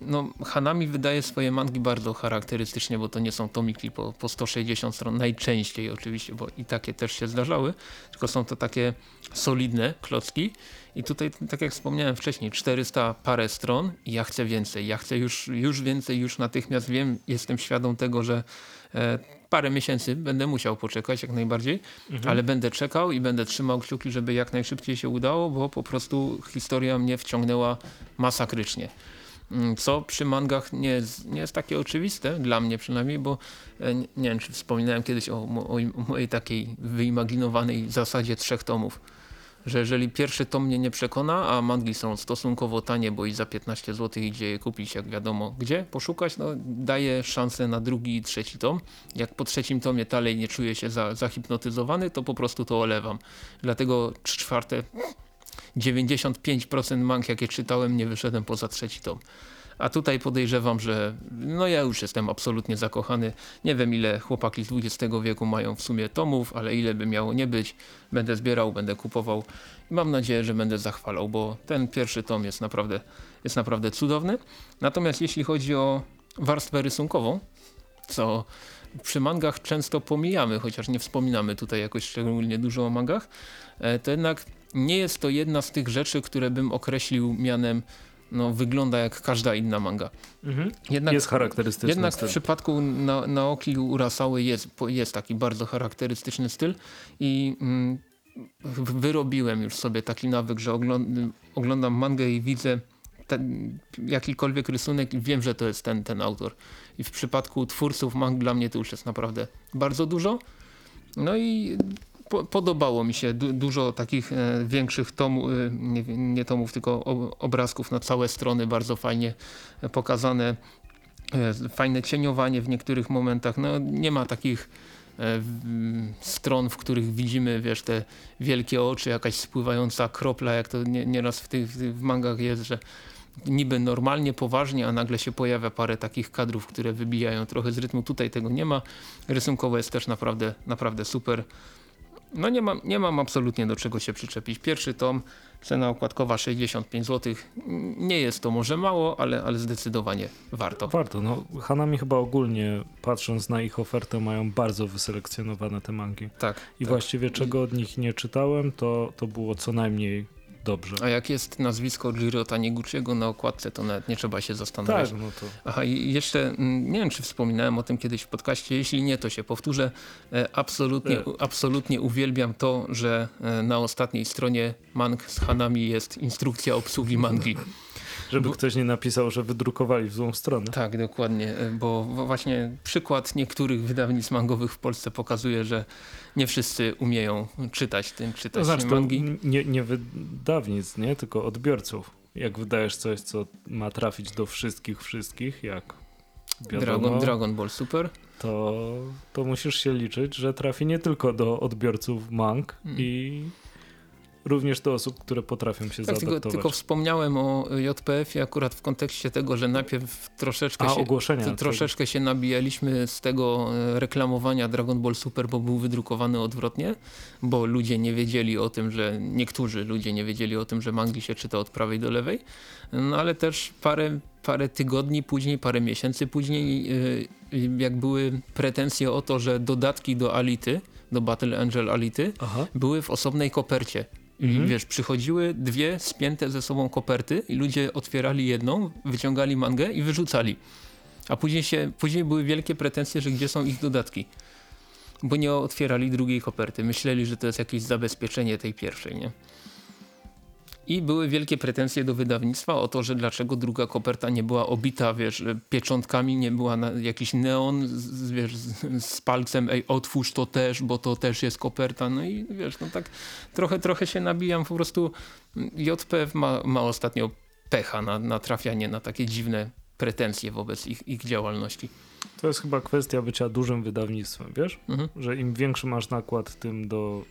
Speaker 2: no, Hanami wydaje swoje mangi bardzo charakterystycznie, bo to nie są tomiki po, po 160 stron, najczęściej oczywiście, bo i takie też się zdarzały, tylko są to takie solidne klocki i tutaj, tak jak wspomniałem wcześniej, 400 parę stron i ja chcę więcej. Ja chcę już, już więcej, już natychmiast wiem, jestem świadom tego, że e, parę miesięcy będę musiał poczekać jak najbardziej, mhm. ale będę czekał i będę trzymał kciuki, żeby jak najszybciej się udało, bo po prostu historia mnie wciągnęła masakrycznie. Mm, co przy mangach nie jest, nie jest takie oczywiste, dla mnie przynajmniej, bo e, nie, nie wiem, czy wspominałem kiedyś o, o mojej takiej wyimaginowanej zasadzie trzech tomów że jeżeli pierwszy tom mnie nie przekona, a mangi są stosunkowo tanie, bo i za 15 zł idzie je kupić, jak wiadomo gdzie, poszukać, no daje szansę na drugi i trzeci tom. Jak po trzecim tomie dalej nie czuję się za, zahipnotyzowany, to po prostu to olewam. Dlatego 3 czwarte, 95% mang jakie czytałem nie wyszedłem poza trzeci tom. A tutaj podejrzewam, że no ja już jestem absolutnie zakochany. Nie wiem ile chłopaki z XX wieku mają w sumie tomów, ale ile by miało nie być. Będę zbierał, będę kupował i mam nadzieję, że będę zachwalał, bo ten pierwszy tom jest naprawdę, jest naprawdę cudowny. Natomiast jeśli chodzi o warstwę rysunkową, co przy mangach często pomijamy, chociaż nie wspominamy tutaj jakoś szczególnie dużo o mangach, e, to jednak nie jest to jedna z tych rzeczy, które bym określił mianem no, wygląda jak każda inna manga.
Speaker 1: Mhm.
Speaker 2: Jednak,
Speaker 1: jest charakterystyczny
Speaker 2: Jednak
Speaker 1: styl.
Speaker 2: w przypadku na, Naoki Urasały jest, jest taki bardzo charakterystyczny styl i mm, wyrobiłem już sobie taki nawyk, że oglądam, oglądam mangę i widzę ten, jakikolwiek rysunek i wiem, że to jest ten, ten autor. I w przypadku twórców mang dla mnie to już jest naprawdę bardzo dużo. No i podobało mi się du, dużo takich e, większych tomów, e, nie, nie, tomów, tylko obrazków na całe strony, bardzo fajnie pokazane. E, fajne cieniowanie w niektórych momentach. No, nie ma takich stron, w których widzimy, wiesz, te wielkie oczy, jakaś spływająca kropla, jak to nie, nieraz w tych w mangach jest, że niby normalnie, poważnie, a nagle się pojawia parę takich kadrów, które wybijają trochę z rytmu. Tutaj tego nie ma. Rysunkowo jest też naprawdę, naprawdę super. No nie mam, nie mam absolutnie do czego się przyczepić. Pierwszy tom, cena okładkowa 65 zł. Nie jest to może mało, ale, ale zdecydowanie warto.
Speaker 1: Warto. No, Hanami chyba ogólnie, patrząc na ich ofertę, mają bardzo wyselekcjonowane te mangi.
Speaker 2: Tak.
Speaker 1: I
Speaker 2: tak.
Speaker 1: właściwie czego od nich nie czytałem, to, to było co najmniej dobrze.
Speaker 2: A jak jest nazwisko Jiro Taniguchiego na okładce, to nawet nie trzeba się zastanawiać.
Speaker 1: Tak, no to...
Speaker 2: Aha, i jeszcze mm, nie wiem, czy wspominałem o tym kiedyś w podcaście, jeśli nie, to się powtórzę. E, absolutnie,
Speaker 1: Nie.
Speaker 2: absolutnie uwielbiam to, że e, na ostatniej stronie mang z Hanami jest instrukcja obsługi mangi.
Speaker 1: Żeby ktoś nie napisał, że wydrukowali w złą stronę.
Speaker 2: Tak, dokładnie, e, bo właśnie przykład niektórych wydawnictw mangowych w Polsce pokazuje, że nie wszyscy umieją czytać, tym, czytać
Speaker 1: To znaczy, to
Speaker 2: mangi.
Speaker 1: nie, nie wydawnic, nie? tylko odbiorców. Jak wydajesz coś, co ma trafić do wszystkich, wszystkich, jak wiadomo,
Speaker 2: Dragon, Dragon Ball Super.
Speaker 1: To, to musisz się liczyć, że trafi nie tylko do odbiorców mang
Speaker 2: Mm.
Speaker 1: i również do osób, które potrafią się
Speaker 2: Tak, tylko, tylko wspomniałem o JPF-ie akurat w kontekście tego, że najpierw troszeczkę
Speaker 1: A,
Speaker 2: się...
Speaker 1: ogłoszenia.
Speaker 2: To troszeczkę się nabijaliśmy z tego e, reklamowania Dragon Ball Super, bo był wydrukowany odwrotnie, bo ludzie nie wiedzieli o tym, że niektórzy ludzie nie wiedzieli o tym, że mangi się czyta od prawej do lewej, no ale też parę, parę tygodni później, parę miesięcy później, e, jak były pretensje o to, że dodatki do Ality, do Battle Angel Ality,
Speaker 1: Aha.
Speaker 2: były w osobnej kopercie. I
Speaker 1: Mhm.
Speaker 2: wiesz, przychodziły dwie spięte ze sobą koperty i ludzie otwierali jedną, wyciągali mangę i wyrzucali. A później, się, później były wielkie pretensje, że gdzie są ich dodatki. Bo nie otwierali drugiej koperty. Myśleli, że to jest jakieś zabezpieczenie tej pierwszej, nie? I były wielkie pretensje do wydawnictwa o to, że dlaczego druga koperta nie była obita, wiesz, pieczątkami, nie była na, jakiś neon, z, wiesz, z, z palcem, ej, otwórz to też, bo to też jest koperta. No i wiesz, no tak trochę, trochę się nabijam, po prostu JPF ma, ma ostatnio pecha na, na trafianie na takie dziwne pretensje wobec ich, ich działalności.
Speaker 1: To jest chyba kwestia bycia dużym wydawnictwem, wiesz?
Speaker 2: Mhm.
Speaker 1: Że im większy masz nakład, tym do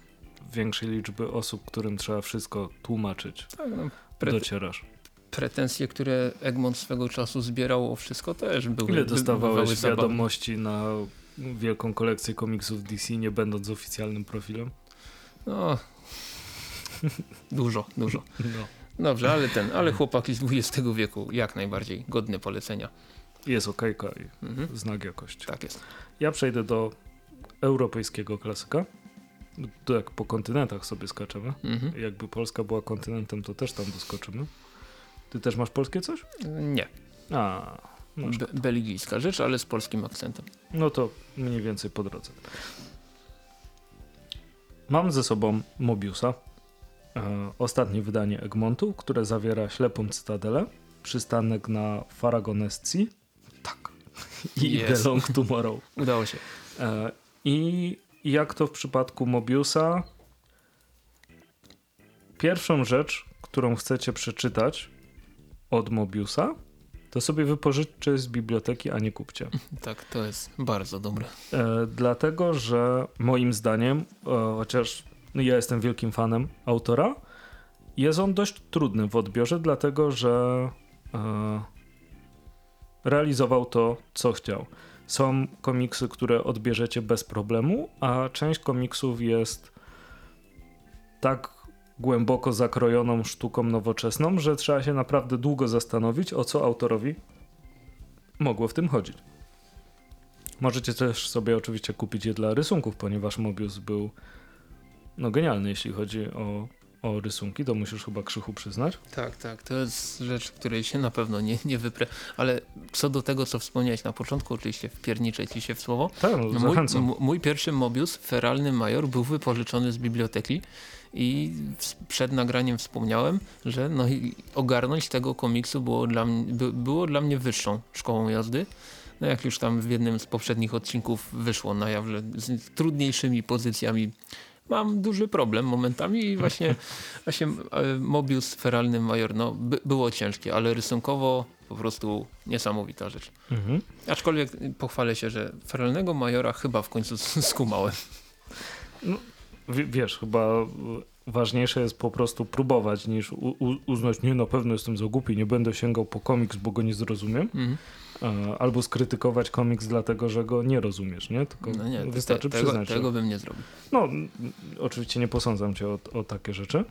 Speaker 1: większej liczby osób, którym trzeba wszystko tłumaczyć,
Speaker 2: Tak, no, pre,
Speaker 1: docierasz.
Speaker 2: pretensje, które Egmont swego czasu zbierał o wszystko też były
Speaker 1: Ile
Speaker 2: by-
Speaker 1: dostawałeś wiadomości na wielką kolekcję komiksów DC, nie będąc oficjalnym profilem?
Speaker 2: No, dużo, dużo.
Speaker 1: No.
Speaker 2: Dobrze, ale ten, ale chłopaki z XX wieku jak najbardziej godne polecenia.
Speaker 1: Jest okejka i
Speaker 2: Mhm.
Speaker 1: znak jakości.
Speaker 2: Tak jest.
Speaker 1: Ja przejdę do europejskiego klasyka. Tu jak po kontynentach sobie skaczemy.
Speaker 2: Mhm.
Speaker 1: Jakby Polska była kontynentem, to też tam doskoczymy. Ty też masz polskie coś?
Speaker 2: Nie,
Speaker 1: A, no,
Speaker 2: be belgijska rzecz, ale z polskim akcentem.
Speaker 1: no to mniej więcej po drodze. Mam ze sobą Mobiusa, e, ostatnie wydanie Egmontu, które zawiera ślepą cytadelę, przystanek na Faragonescji tak. i
Speaker 2: Jest.
Speaker 1: The Long Tomorrow.
Speaker 2: Udało się.
Speaker 1: E, I jak to w przypadku Mobiusa, pierwszą rzecz, którą chcecie przeczytać od Mobiusa, to sobie wypożyczcie z biblioteki, a nie kupcie.
Speaker 2: Tak, to jest bardzo dobre.
Speaker 1: E, dlatego, że moim zdaniem, e, chociaż ja jestem wielkim fanem autora, jest on dość trudny w odbiorze, dlatego że e, realizował to, co chciał. Są komiksy, które odbierzecie bez problemu, a część komiksów jest tak głęboko zakrojoną sztuką nowoczesną, że trzeba się naprawdę długo zastanowić, o co autorowi mogło w tym chodzić. Możecie też sobie oczywiście kupić je dla rysunków, ponieważ Mobius był no genialny, jeśli chodzi o, o rysunki, to musisz chyba Krzychu przyznać.
Speaker 2: Tak, tak, to jest rzecz, której się na pewno nie, nie wyprę. Ale co do tego, co wspomniałeś na początku, oczywiście wpierniczę ci się w słowo.
Speaker 1: Tak, no,
Speaker 2: Mój, mój pierwszy Mobius, feralny major, był wypożyczony z biblioteki i przed nagraniem wspomniałem, że no ogarnąć tego komiksu było dla, mnie, by, było dla mnie wyższą szkołą jazdy. No jak już tam w jednym z poprzednich odcinków wyszło na jaw, że z trudniejszymi pozycjami mam duży problem momentami i właśnie, właśnie e, Mobius, feralny major, no by, było ciężkie, ale rysunkowo po prostu niesamowita rzecz.
Speaker 1: Mhm.
Speaker 2: Aczkolwiek pochwalę się, że feralnego majora chyba w końcu skumałem.
Speaker 1: W, wiesz, chyba ważniejsze jest po prostu próbować niż uznać, nie, na pewno jestem za głupi, nie będę sięgał po komiks, bo go nie zrozumiem.
Speaker 2: Mhm.
Speaker 1: Albo skrytykować komiks dlatego, że go nie rozumiesz, nie? Tylko
Speaker 2: No nie,
Speaker 1: wystarczy
Speaker 2: te, tego,
Speaker 1: przyznać. że-
Speaker 2: tego bym nie zrobił.
Speaker 1: No, oczywiście nie posądzam cię o, o takie rzeczy.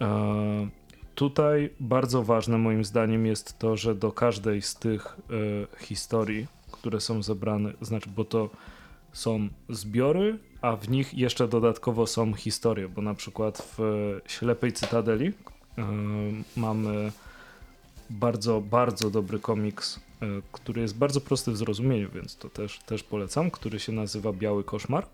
Speaker 1: E, tutaj bardzo ważne moim zdaniem jest to, że do każdej z tych e, historii, które są zebrane, znaczy, bo to są zbiory, a w nich jeszcze dodatkowo są historie, bo na przykład w e, Ślepej Cytadeli e, mamy bardzo, bardzo dobry komiks, który jest bardzo prosty w zrozumieniu, więc to też, też polecam, który się nazywa Biały Koszmar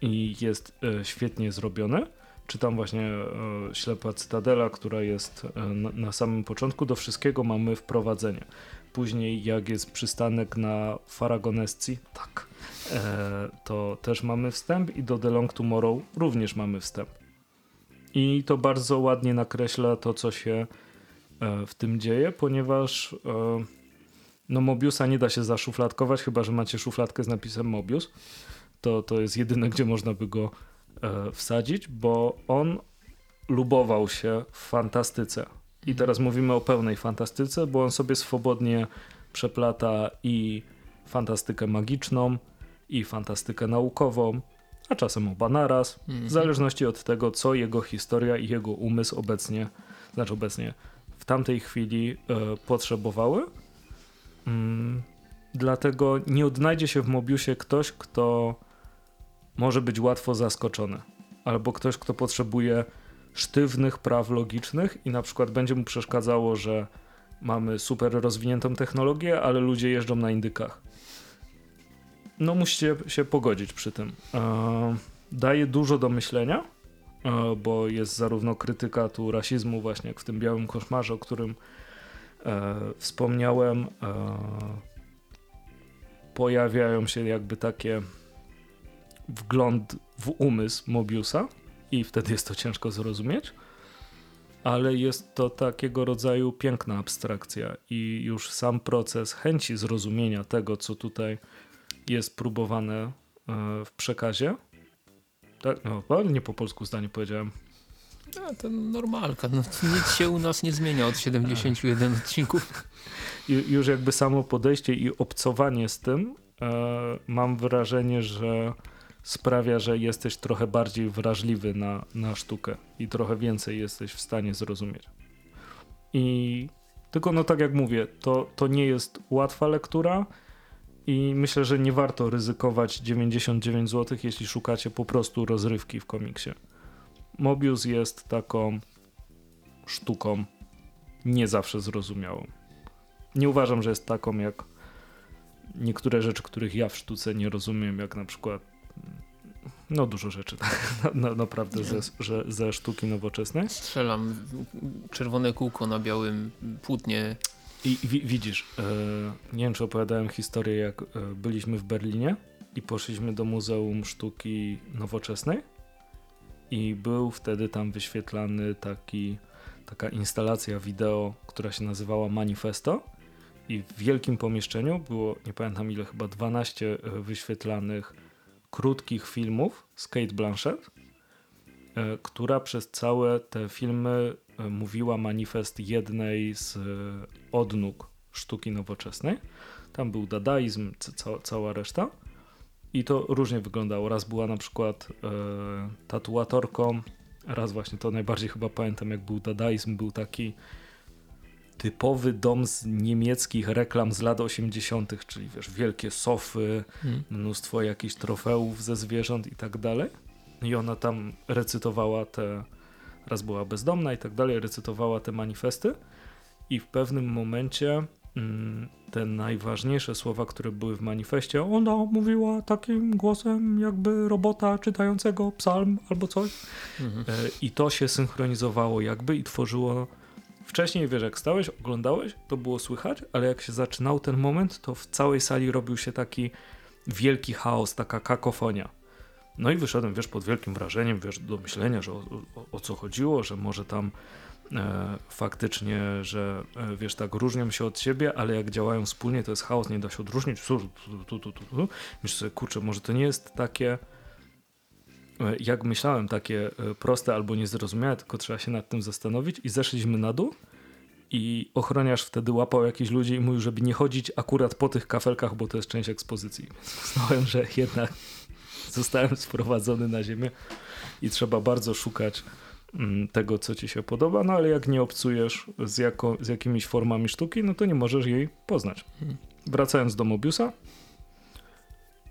Speaker 1: i jest e, świetnie zrobiony. Czytam właśnie e, Ślepa Cytadela, która jest e, na, samym początku. Do wszystkiego mamy wprowadzenie. Później, jak jest przystanek na Faragonescji, tak, e, to też mamy wstęp i do The Long Tomorrow również mamy wstęp. I to bardzo ładnie nakreśla to, co się e, w tym dzieje, ponieważ e, no Mobiusa nie da się zaszufladkować, chyba że macie szufladkę z napisem Mobius. To, to jest jedyne, gdzie można by go e, wsadzić, bo on lubował się w fantastyce. I teraz mówimy o pełnej fantastyce, bo on sobie swobodnie przeplata i fantastykę magiczną, i fantastykę naukową, a czasem oba naraz,
Speaker 2: Mhm.
Speaker 1: w zależności od tego, co jego historia i jego umysł obecnie, znaczy obecnie w tamtej chwili e, potrzebowały. Mm, dlatego nie odnajdzie się w Mobiusie ktoś, kto może być łatwo zaskoczony, albo ktoś, kto potrzebuje sztywnych praw logicznych i na przykład będzie mu przeszkadzało, że mamy super rozwiniętą technologię, ale ludzie jeżdżą na indykach. No musicie się pogodzić przy tym. E, daje dużo do myślenia, e, bo jest zarówno krytyka tu rasizmu właśnie jak w tym białym koszmarze, o którym wspomniałem. E, pojawiają się jakby takie wgląd w umysł Mobiusa i wtedy jest to ciężko zrozumieć, ale jest to takiego rodzaju piękna abstrakcja i już sam proces chęci zrozumienia tego, co tutaj jest próbowane e, w przekazie. Tak, no, nie po polsku zdanie powiedziałem.
Speaker 2: A, to normalka, no, nic się u nas nie zmienia od 71 odcinków.
Speaker 1: Już jakby samo podejście i obcowanie z tym, e, mam wrażenie, że sprawia, że jesteś trochę bardziej wrażliwy na, na sztukę i trochę więcej jesteś w stanie zrozumieć. I tylko no tak jak mówię, to, to nie jest łatwa lektura i myślę, że nie warto ryzykować 99 zł, jeśli szukacie po prostu rozrywki w komiksie. Mobius jest taką sztuką nie zawsze zrozumiałą. Nie uważam, że jest taką jak niektóre rzeczy, których ja w sztuce nie rozumiem, jak na przykład no dużo rzeczy tak, na, na, naprawdę ze, że, ze sztuki nowoczesnej.
Speaker 2: Strzelam czerwone kółko na białym płótnie.
Speaker 1: I wi widzisz, e, nie wiem czy opowiadałem historię, jak e, byliśmy w Berlinie i poszliśmy do Muzeum Sztuki Nowoczesnej i był wtedy tam wyświetlany taki, taka instalacja wideo, która się nazywała Manifesto i w wielkim pomieszczeniu było, nie pamiętam ile, chyba 12 wyświetlanych krótkich filmów z Kate Blanchett, e, która przez całe te filmy e, mówiła manifest jednej z e, odnóg sztuki nowoczesnej. Tam był dadaizm, ca cała reszta. I to różnie wyglądało. Raz była na przykład e, tatuatorką, raz właśnie to najbardziej chyba pamiętam, jak był dadaizm, był taki typowy dom z niemieckich reklam z lat 80., czyli wiesz, wielkie sofy, hmm. mnóstwo jakichś trofeów ze zwierząt i tak dalej. I ona tam recytowała te, raz była bezdomna i tak dalej, recytowała te manifesty i w pewnym momencie te najważniejsze słowa, które były w manifestie, ona mówiła takim głosem jakby robota czytającego psalm albo coś. Mhm. E, I to się synchronizowało jakby i tworzyło Wcześniej, wiesz, jak stałeś, oglądałeś, to było słychać, ale jak się zaczynał ten moment, to w całej sali robił się taki wielki chaos, taka kakofonia. No i wyszedłem, wiesz, pod wielkim wrażeniem, wiesz, do myślenia, że o, o, o co chodziło, że może tam e, faktycznie, że e, wiesz, tak różnią się od siebie, ale jak działają wspólnie, to jest chaos, nie da się odróżnić. Tu, tu, tu, tu, tu. Myślę sobie, kurczę, może to nie jest takie E, jak myślałem, takie e, proste albo niezrozumiałe, tylko trzeba się nad tym zastanowić i zeszliśmy na dół i ochroniarz wtedy łapał jakichś ludzi i mówił, żeby nie chodzić akurat po tych kafelkach, bo to jest część ekspozycji. Uznałem, że jednak zostałem sprowadzony na ziemię i trzeba bardzo szukać tego, co ci się podoba, no ale jak nie obcujesz z, jako, z jakimiś formami sztuki, no to nie możesz jej poznać. Hmm. Wracając do Mobiusa,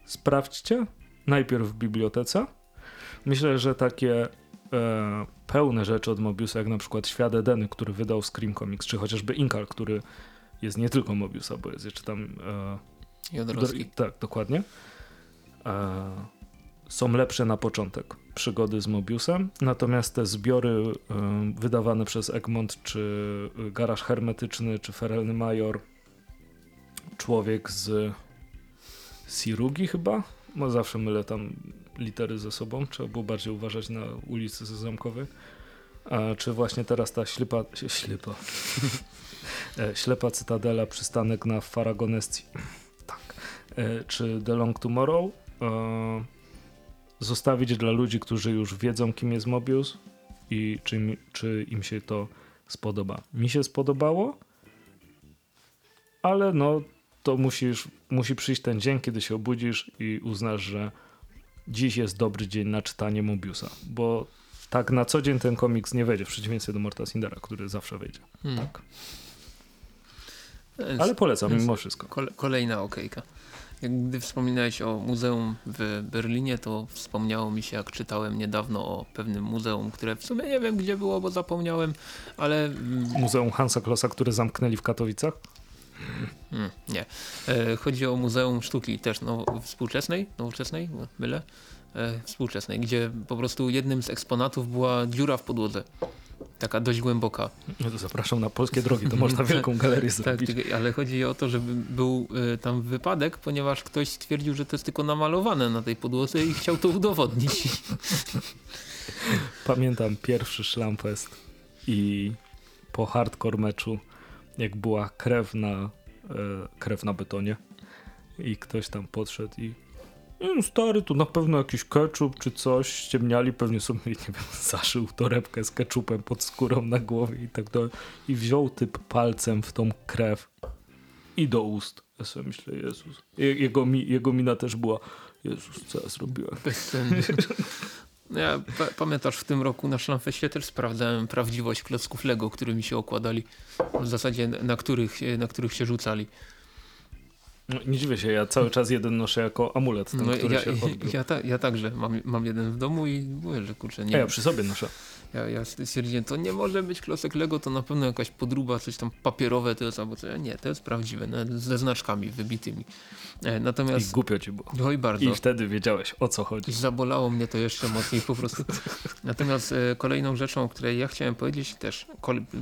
Speaker 1: sprawdźcie najpierw w bibliotece, Myślę, że takie e, pełne rzeczy od Mobiusa, jak na przykład Świat Edeny, który wydał Scream Comics, czy chociażby Inkal, który jest nie tylko Mobiusa, bo jest jeszcze tam...
Speaker 2: E, Jodorowski.
Speaker 1: Do, tak, dokładnie. E, są lepsze na początek przygody z Mobiusem, natomiast te zbiory e, wydawane przez Egmont, czy Garaż Hermetyczny, czy Ferelny Major, Człowiek z Sirugi chyba, no zawsze mylę tam litery ze sobą, trzeba było bardziej uważać na ulicy Zamkowej. A czy właśnie teraz ta ślipa, ślipa, e, ślepa cytadela, przystanek na Faragonestii, tak, e, czy The Long Tomorrow, e, zostawić dla ludzi, którzy już wiedzą, kim jest Mobius i czy, czy im się to spodoba. Mi się spodobało, ale no to musisz, musi przyjść ten dzień, kiedy się obudzisz i uznasz, że dziś jest dobry dzień na czytanie Mobiusa, bo tak na co dzień ten komiks nie wejdzie, w przeciwieństwie do Morta Sindera, który zawsze wejdzie. Hmm. Tak. Ale polecam mimo wszystko.
Speaker 2: Kolejna okejka. Jak gdy wspominałeś o muzeum w Berlinie, to wspomniało mi się, jak czytałem niedawno o pewnym muzeum, które w sumie nie wiem gdzie było, bo zapomniałem, ale...
Speaker 1: Mm, muzeum Hansa Klossa, które zamknęli w Katowicach?
Speaker 2: Hmm, nie. E, chodzi o Muzeum Sztuki też now, współczesnej, nowoczesnej, mylę, e, współczesnej, gdzie po prostu jednym z eksponatów była dziura w podłodze. Taka dość głęboka.
Speaker 1: No to zapraszam na polskie drogi, to można wielką galerię tak, zrobić.
Speaker 2: Tak, ale chodzi o to, żeby był e, tam wypadek, ponieważ ktoś stwierdził, że to jest tylko namalowane na tej podłodze i chciał to udowodnić.
Speaker 1: Pamiętam pierwszy Szlamfest i po hardcore meczu jak była krew na, e, krew na betonie i ktoś tam podszedł i stary, tu na pewno jakiś ketchup czy coś, ściemniali, pewnie sobie, nie wiem, zaszył torebkę z ketchupem pod skórą na głowie i tak dalej. I wziął typ palcem w tą krew i do ust. Ja sobie myślę, Jezus. Jego, jego mina też była, Jezus, co ja zrobiłem?
Speaker 2: Pamiętasz, w tym roku na Szlamfeście też sprawdzałem prawdziwość klocków Lego, którymi się okładali. W zasadzie na których, na których się rzucali.
Speaker 1: No, nie dziwię się, ja cały czas jeden noszę jako amulet, ten, no, który
Speaker 2: ja,
Speaker 1: się
Speaker 2: odbył. Ja, ta, ja także mam, mam jeden w domu i mówię, że kurczę nie.
Speaker 1: A ja przy sobie noszę.
Speaker 2: Ja, ja stwierdziłem, to nie może być klocek Lego, to na pewno jakaś podruba, coś tam papierowe to jest albo coś. Nie, to jest prawdziwe, ze znaczkami wybitymi. E, natomiast...
Speaker 1: I głupio ci było.
Speaker 2: No i bardzo.
Speaker 1: I wtedy wiedziałeś, o co chodzi.
Speaker 2: Zabolało mnie to jeszcze mocniej po prostu. Natomiast e, kolejną rzeczą, o której ja chciałem powiedzieć też,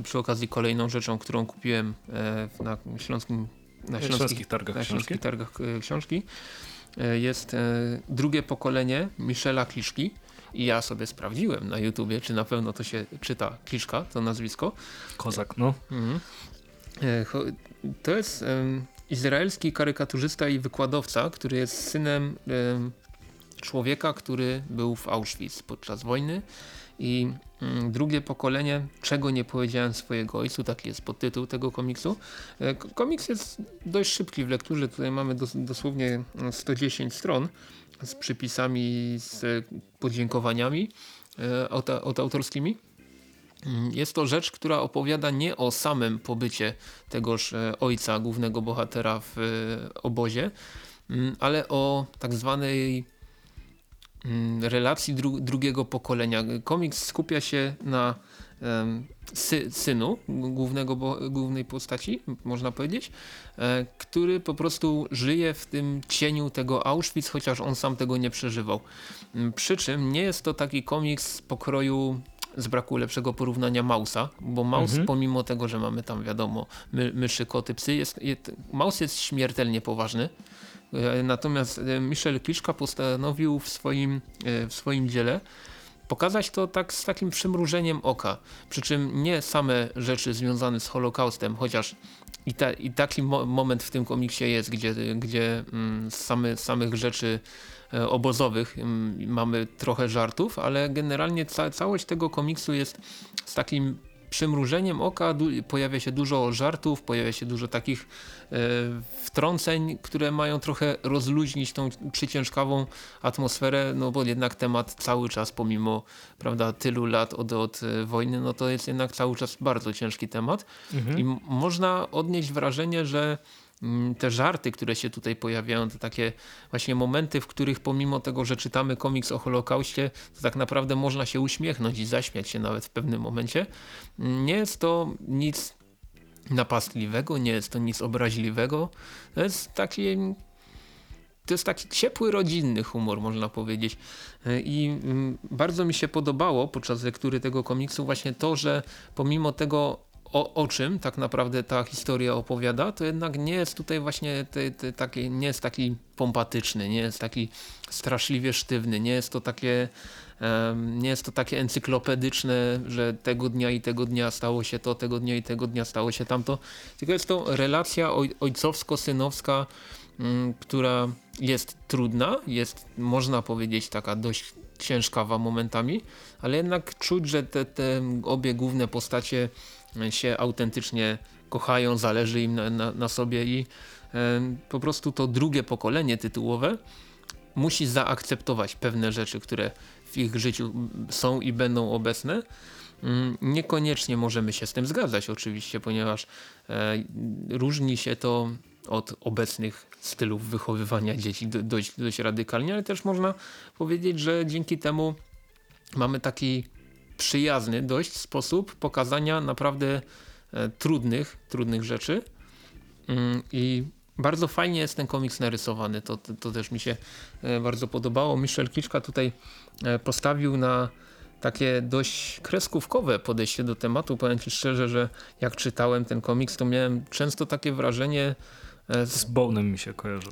Speaker 2: przy okazji kolejną rzeczą, którą kupiłem e, na śląskim
Speaker 1: na śląskich, śląskich targach,
Speaker 2: na śląskich targach e, książki e, jest e, drugie pokolenie Michela Kliszki i ja sobie sprawdziłem na YouTubie, czy na pewno to się czyta Kliszka, to nazwisko.
Speaker 1: Kozak, no. Mhm.
Speaker 2: To jest izraelski karykaturzysta i wykładowca, który jest synem człowieka, który był w Auschwitz podczas wojny I mm, drugie pokolenie, czego nie powiedziałem swojego ojcu, taki jest podtytuł tego komiksu. E, komiks jest dość szybki w lekturze, tutaj mamy dos dosłownie 110 mm, stron z przypisami, z podziękowaniami e, od, autorskimi. Mm, jest to rzecz, która opowiada nie o samym pobycie tegoż e, ojca, głównego bohatera w obozie, ale o tak zwanej relacji dru drugiego pokolenia. Komiks skupia się na sy synu głównego, głównej postaci, można powiedzieć, e, który po prostu żyje w tym cieniu tego Auschwitz, chociaż on sam tego nie przeżywał. Przy czym nie jest to taki komiks pokroju z braku lepszego porównania Mausa, bo Maus mhm. pomimo tego, że mamy tam wiadomo my, myszy, koty, psy, jest, jest, Maus jest śmiertelnie poważny. E, natomiast e, Michel Kliszka postanowił w swoim, e, w swoim dziele pokazać to tak z takim przymrużeniem oka. Przy czym nie same rzeczy związane z Holokaustem, chociaż i, ta, i taki mo moment w tym komiksie jest, gdzie, gdzie mm, same, samych rzeczy obozowych mamy trochę żartów, ale generalnie ca całość tego komiksu jest z takim przymrużeniem oka pojawia się dużo żartów, pojawia się dużo takich e, wtrąceń, które mają trochę rozluźnić tą przyciężkawą atmosferę, no bo jednak temat cały czas pomimo prawda, tylu lat od, od e, wojny, no to jest jednak cały czas bardzo ciężki temat mhm. i można odnieść wrażenie, że te żarty, które się tutaj pojawiają, te takie właśnie momenty, w których pomimo tego, że czytamy komiks o Holokauście, to tak naprawdę można się uśmiechnąć i zaśmiać się nawet w pewnym momencie. Mm, nie jest to nic napastliwego, nie jest to nic obraźliwego. To jest taki to jest taki ciepły, rodzinny humor, można powiedzieć. I mm, bardzo mi się podobało podczas lektury tego komiksu właśnie to, że pomimo tego o, o czym tak naprawdę ta historia opowiada, to jednak nie jest tutaj właśnie te, te, taki, nie jest taki pompatyczny, nie jest taki straszliwie sztywny, nie jest to takie um, nie jest to takie encyklopedyczne, że tego dnia i tego dnia stało się to, tego dnia i tego dnia stało się tamto, tylko jest to relacja oj, ojcowsko-synowska, um, która jest trudna, jest można powiedzieć taka dość ciężkawa momentami, ale jednak czuć, że te, te obie główne postacie się autentycznie kochają, zależy im na, na, na sobie i e, po prostu to drugie pokolenie tytułowe musi zaakceptować pewne rzeczy, które w ich życiu są i będą obecne. Mm, niekoniecznie możemy się z tym zgadzać oczywiście, ponieważ e, różni się to od obecnych stylów wychowywania dzieci dość, dość radykalnie, ale też można powiedzieć, że dzięki temu mamy taki przyjazny dość sposób pokazania naprawdę e, trudnych, trudnych rzeczy mm, i bardzo fajnie jest ten komiks narysowany, to, to, też mi się e, bardzo podobało. Michel Kiczka tutaj e, postawił na takie dość kreskówkowe podejście do tematu. Powiem Ci szczerze, że jak czytałem ten komiks, to miałem często takie wrażenie,
Speaker 1: z Bonem mi się kojarzy.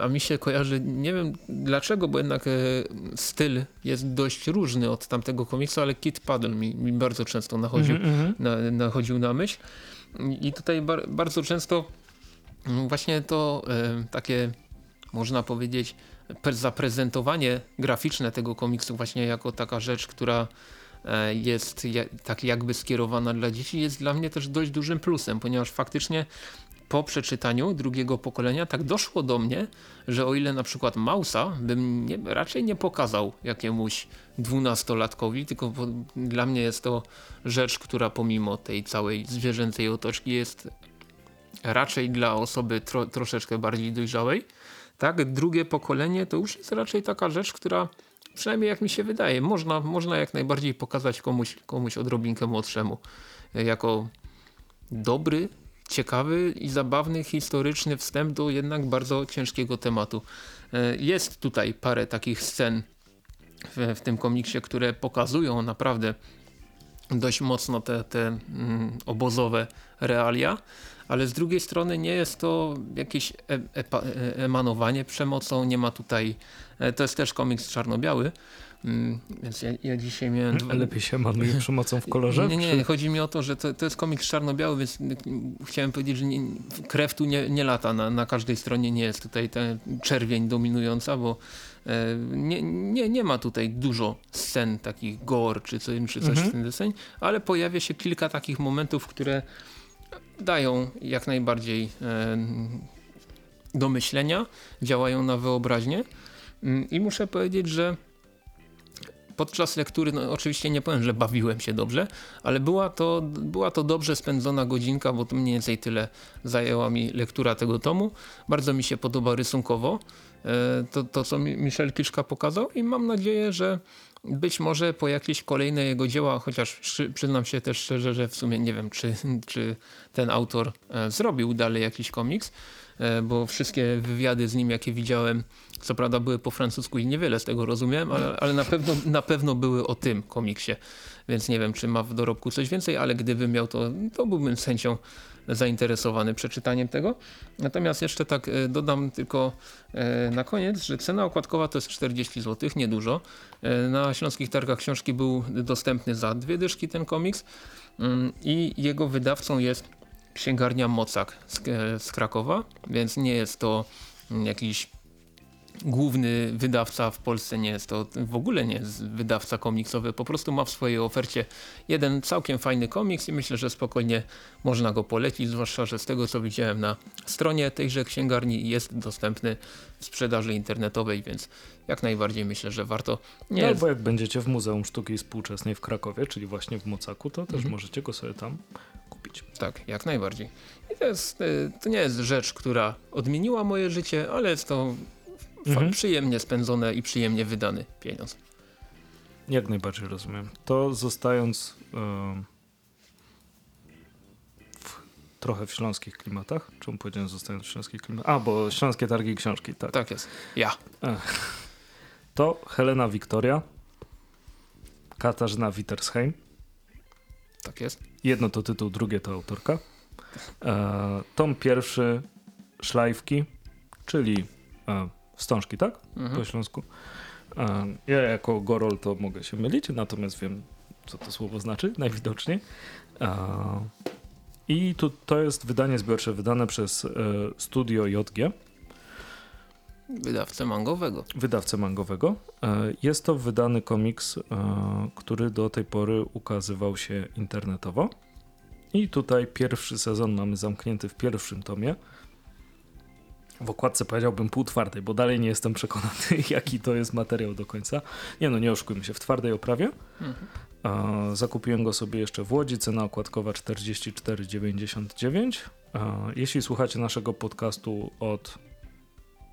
Speaker 2: A mi się kojarzy, nie wiem dlaczego, bo jednak e, styl jest dość różny od tamtego komiksu, ale Kid Paddle mi, mi bardzo często nachodził, mm -hmm. na, nachodził na myśl. I tutaj bar bardzo często mm, właśnie to e, takie, można powiedzieć, zaprezentowanie graficzne tego komiksu właśnie jako taka rzecz, która jest tak jakby skierowana dla dzieci jest dla mnie też dość dużym plusem, ponieważ faktycznie po przeczytaniu drugiego pokolenia tak doszło do mnie, że o ile na przykład Mausa bym nie, raczej nie pokazał jakiemuś dwunastolatkowi, tylko dla mnie jest to rzecz, która pomimo tej całej zwierzęcej otoczki jest raczej dla osoby tro, troszeczkę bardziej dojrzałej. Tak, drugie pokolenie to już jest raczej taka rzecz, która przynajmniej jak mi się wydaje, można, można jak najbardziej pokazać komuś, komuś odrobinkę młodszemu jako dobry, ciekawy i zabawny, historyczny wstęp do jednak bardzo ciężkiego tematu. E, jest tutaj parę takich scen w, w tym komiksie, które pokazują naprawdę dość mocno te, te mm, obozowe realia, ale z drugiej strony nie jest to jakieś e e emanowanie przemocą, nie ma tutaj, e, to jest też komiks czarno-biały, mm, więc ja, ja, dzisiaj miałem...
Speaker 1: Lepiej się emanuje przemocą w kolorze?
Speaker 2: Nie, nie, nie, chodzi mi o to, że to, to jest komiks czarno-biały, więc chciałem powiedzieć, że nie, krew tu nie, nie lata, na, na każdej stronie nie jest tutaj ten czerwień dominująca, bo E, nie, nie, nie ma tutaj dużo scen takich gore czy, co, czy coś mhm. w tym deseń, ale pojawia się kilka takich momentów, które dają jak najbardziej e, do myślenia, działają na wyobraźnię mm, i muszę powiedzieć, że podczas lektury, no oczywiście nie powiem, że bawiłem się dobrze, ale była to, była to dobrze spędzona godzinka, bo to mniej więcej tyle zajęła mi lektura tego tomu. Bardzo mi się podoba rysunkowo. E, to, to co Michel Kiszka pokazał i mam nadzieję, że być może po jakieś kolejne jego dzieła, chociaż przyznam się też szczerze, że w sumie nie wiem, czy, czy ten autor e, zrobił dalej jakiś komiks, bo wszystkie wywiady z nim, jakie widziałem, co prawda były po francusku i niewiele z tego rozumiem, ale, ale na, pewno, na pewno były o tym komiksie, więc nie wiem, czy ma w dorobku coś więcej, ale gdybym miał to, to byłbym z chęcią zainteresowany przeczytaniem tego. Natomiast jeszcze tak e, dodam tylko e, na koniec, że cena okładkowa to jest 40 zł, niedużo. E, na Śląskich Targach Książki był dostępny za dwie dyszki ten komiks mm, i jego wydawcą jest księgarnia Mocak z Krakowa, więc nie jest to jakiś główny wydawca w Polsce nie jest to w ogóle nie jest wydawca komiksowy, po prostu ma w swojej ofercie jeden całkiem fajny komiks i myślę, że spokojnie można go polecić, zwłaszcza, że z tego co widziałem na stronie tejże księgarni jest dostępny w sprzedaży internetowej, więc jak najbardziej myślę, że warto.
Speaker 1: Nie... No, bo jak będziecie w Muzeum Sztuki Współczesnej w Krakowie, czyli właśnie w Mocaku, to też mhm. możecie go sobie tam kupić.
Speaker 2: Tak, jak najbardziej. I to, jest, y, to nie jest rzecz, która odmieniła moje życie, ale jest to mhm. przyjemnie spędzone i przyjemnie wydany pieniądz.
Speaker 1: Jak najbardziej rozumiem. To zostając w, trochę w śląskich klimatach, czemu powiedziałem zostając w śląskich klimatach? A, bo śląskie targi książki, tak.
Speaker 2: Tak jest. Ja.
Speaker 1: To Helena Wiktoria, Katarzyna Wittersheim.
Speaker 2: Tak jest.
Speaker 1: Jedno to tytuł, drugie to autorka. E, tom pierwszy Szlajwki, czyli e, wstążki, tak? Mhm. Po śląsku. Ja jako Gorol to mogę się mylić, natomiast wiem, co to słowo znaczy, najwidoczniej. I tu, to jest wydanie zbiorcze wydane przez e, studio JG.
Speaker 2: Wydawcę mangowego.
Speaker 1: Wydawcę mangowego. E, jest to wydany komiks, e, który do tej pory ukazywał się internetowo. I tutaj pierwszy sezon mamy zamknięty w pierwszym tomie w okładce powiedziałbym półtwardej, bo dalej nie jestem przekonany, jaki to jest materiał do końca. Nie no, nie oszukujmy się, w twardej oprawie. Mhm. zakupiłem go sobie jeszcze w Łodzi, cena okładkowa 44,99. jeśli słuchacie naszego podcastu od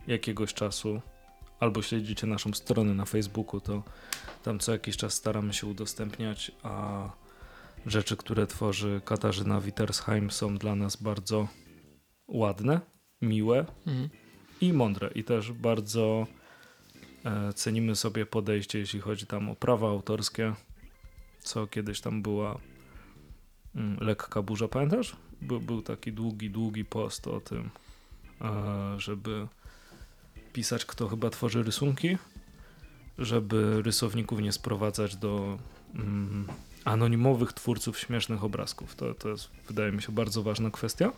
Speaker 1: jakiegoś czasu albo śledzicie naszą stronę na Facebooku, to tam co jakiś czas staramy się udostępniać, a rzeczy, które tworzy Katarzyna Wittersheim są dla nas bardzo ładne miłe mhm. i mądre. I też bardzo e, cenimy sobie podejście, jeśli chodzi tam o prawa autorskie, co kiedyś tam była mm, lekka burza, pamiętasz? By, był taki długi, długi post o tym, e, żeby pisać, kto chyba tworzy rysunki, żeby rysowników nie sprowadzać do mm, anonimowych twórców śmiesznych obrazków. To, to jest, wydaje mi się, bardzo ważna kwestia.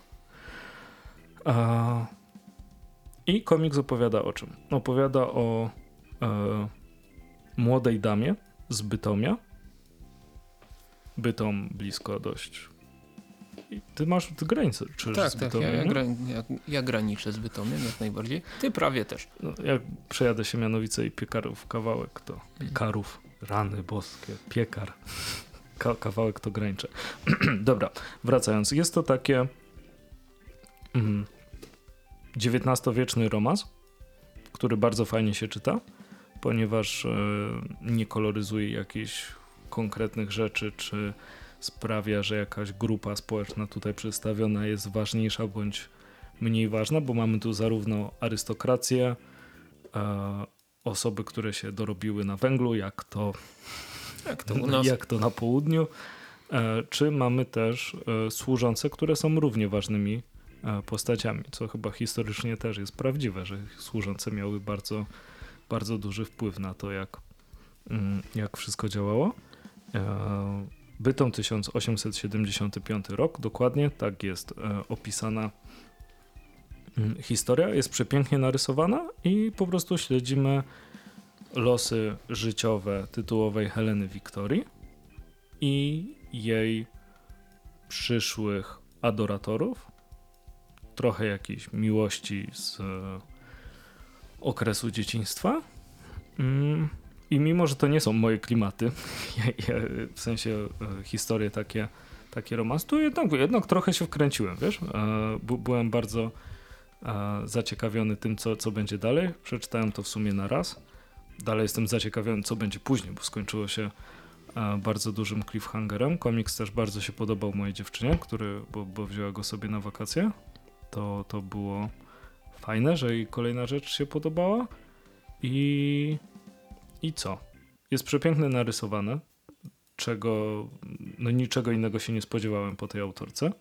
Speaker 1: I komiks opowiada o czym? Opowiada o e, młodej damie z Bytomia. Bytom blisko dość. Ty masz ty granicę, czy
Speaker 2: tak,
Speaker 1: z
Speaker 2: tak, ja, ja, gra, ja, ja, graniczę z Bytomiem jak najbardziej. Ty prawie też.
Speaker 1: No, jak przejadę się mianowicie i piekarów kawałek, to piekarów, rany boskie, piekar. Ka kawałek to graniczę. Dobra, wracając. Jest to takie XIX-wieczny romans, który bardzo fajnie się czyta, ponieważ e, nie koloryzuje jakichś konkretnych rzeczy, czy sprawia, że jakaś grupa społeczna tutaj przedstawiona jest ważniejsza bądź mniej ważna, bo mamy tu zarówno arystokrację, e, osoby, które się dorobiły na węglu, jak to,
Speaker 2: jak to, jak
Speaker 1: to na południu, e, czy mamy też służące, które są równie ważnymi e, postaciami, co chyba historycznie też jest prawdziwe, że służące miały bardzo, bardzo duży wpływ na to, jak, mm, jak wszystko działało. Bytom 1875 rok, dokładnie tak jest e, opisana mm, historia, jest przepięknie narysowana i po prostu śledzimy losy życiowe tytułowej Heleny Wiktorii i jej przyszłych adoratorów, trochę jakiejś miłości z e, okresu dzieciństwa. Mm, I mimo, że to nie są moje klimaty, ja, ja, w sensie e, historie takie, takie romans, to jednak, jednak trochę się wkręciłem, wiesz? E, byłem bardzo e, zaciekawiony tym, co, co będzie dalej. Przeczytałem to w sumie na raz. Dalej jestem zaciekawiony, co będzie później, bo skończyło się bardzo dużym cliffhangerem. Komiks też bardzo się podobał mojej dziewczynie, który, bo, bo wzięła go sobie na wakacje. To, to było fajne, że jej kolejna rzecz się podobała. I, I co? Jest przepięknie narysowane, czego no niczego innego się nie spodziewałem po tej autorce.